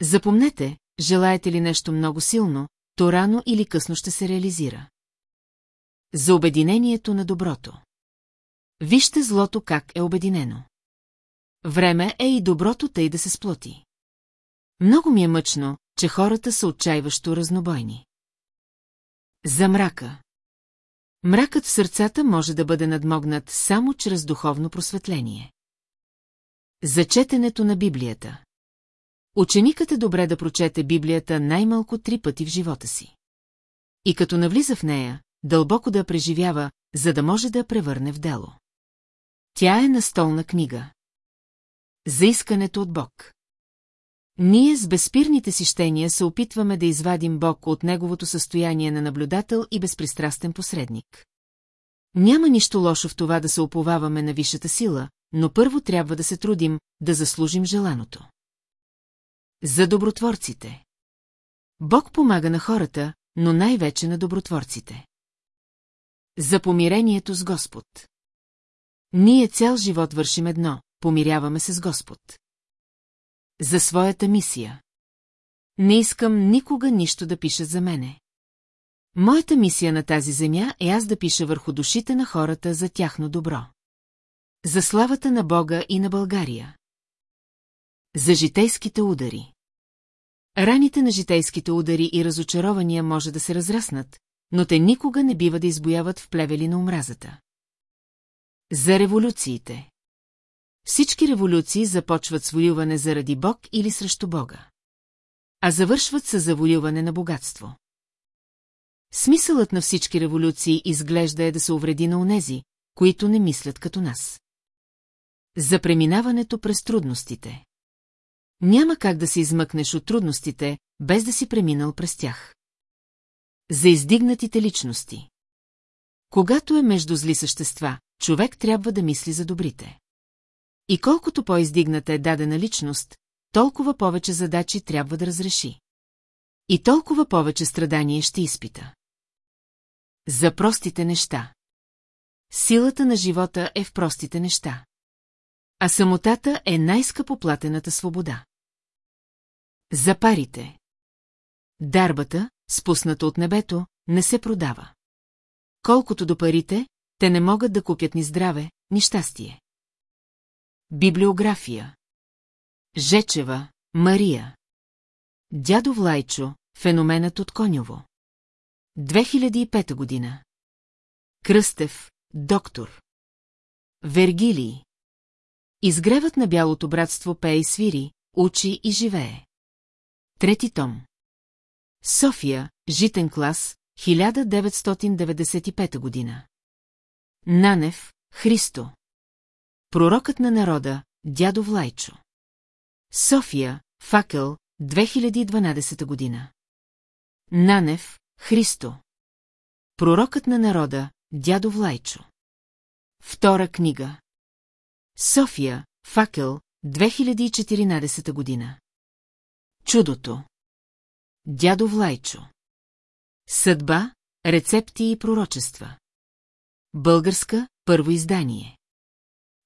Запомнете, желаете ли нещо много силно, то рано или късно ще се реализира. За обединението на доброто. Вижте злото как е обединено. Време е и доброто тъй да се сплоти. Много ми е мъчно, че хората са отчаиващо разнобойни. За мрака. Мракът в сърцата може да бъде надмогнат само чрез духовно просветление. За четенето на Библията. Ученикът е добре да прочете Библията най-малко три пъти в живота си. И като навлиза в нея, дълбоко да я преживява, за да може да я превърне в дело. Тя е настолна книга. За искането от Бог. Ние с безспирните си щения се опитваме да извадим Бог от неговото състояние на наблюдател и безпристрастен посредник. Няма нищо лошо в това да се оповаваме на висшата сила, но първо трябва да се трудим да заслужим желаното. За добротворците. Бог помага на хората, но най-вече на добротворците. За помирението с Господ. Ние цял живот вършим едно, помиряваме се с Господ. За своята мисия. Не искам никога нищо да пиша за мене. Моята мисия на тази земя е аз да пиша върху душите на хората за тяхно добро. За славата на Бога и на България. За житейските удари. Раните на житейските удари и разочарования може да се разраснат, но те никога не бива да избояват в плевели на омразата. За революциите. Всички революции започват с воюване заради Бог или срещу Бога. А завършват с завоюване на богатство. Смисълът на всички революции изглежда е да се увреди на онези, които не мислят като нас. За преминаването през трудностите. Няма как да се измъкнеш от трудностите, без да си преминал през тях. За издигнатите личности. Когато е между зли същества, човек трябва да мисли за добрите. И колкото по-издигната е дадена личност, толкова повече задачи трябва да разреши. И толкова повече страдание ще изпита. За простите неща. Силата на живота е в простите неща. А самотата е най-скъпоплатената свобода. За парите. Дарбата, спусната от небето, не се продава. Колкото до парите, те не могат да купят ни здраве, ни щастие. Библиография. Жечева, Мария. Дядо Влайчо, феноменът от Конyoво 2005 година. Кръстев, доктор. Вергилий. Изгревът на бялото братство пее и свири, учи и живее. Трети том. София, житен клас, 1995 година. Нанев, Христо Пророкът на народа, дядо Влайчо. София, факел, 2012 година. Нанев, Христо. Пророкът на народа, дядо Влайчо. Втора книга. София, факел, 2014 година. Чудото. Дядо Влайчо. Съдба, рецепти и пророчества. Българска, първо издание.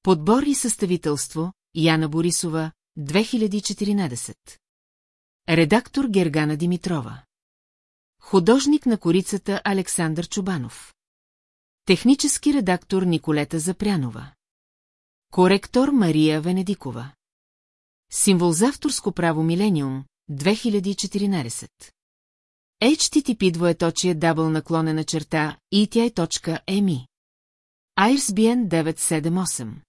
Подбор и съставителство, Яна Борисова, 2014. Редактор Гергана Димитрова. Художник на корицата Александър Чубанов. Технически редактор Николета Запрянова. Коректор Мария Венедикова. Символ за авторско право Милениум, 2014. HTTP двоеточие дабл наклонена черта ETI.me ISBN 978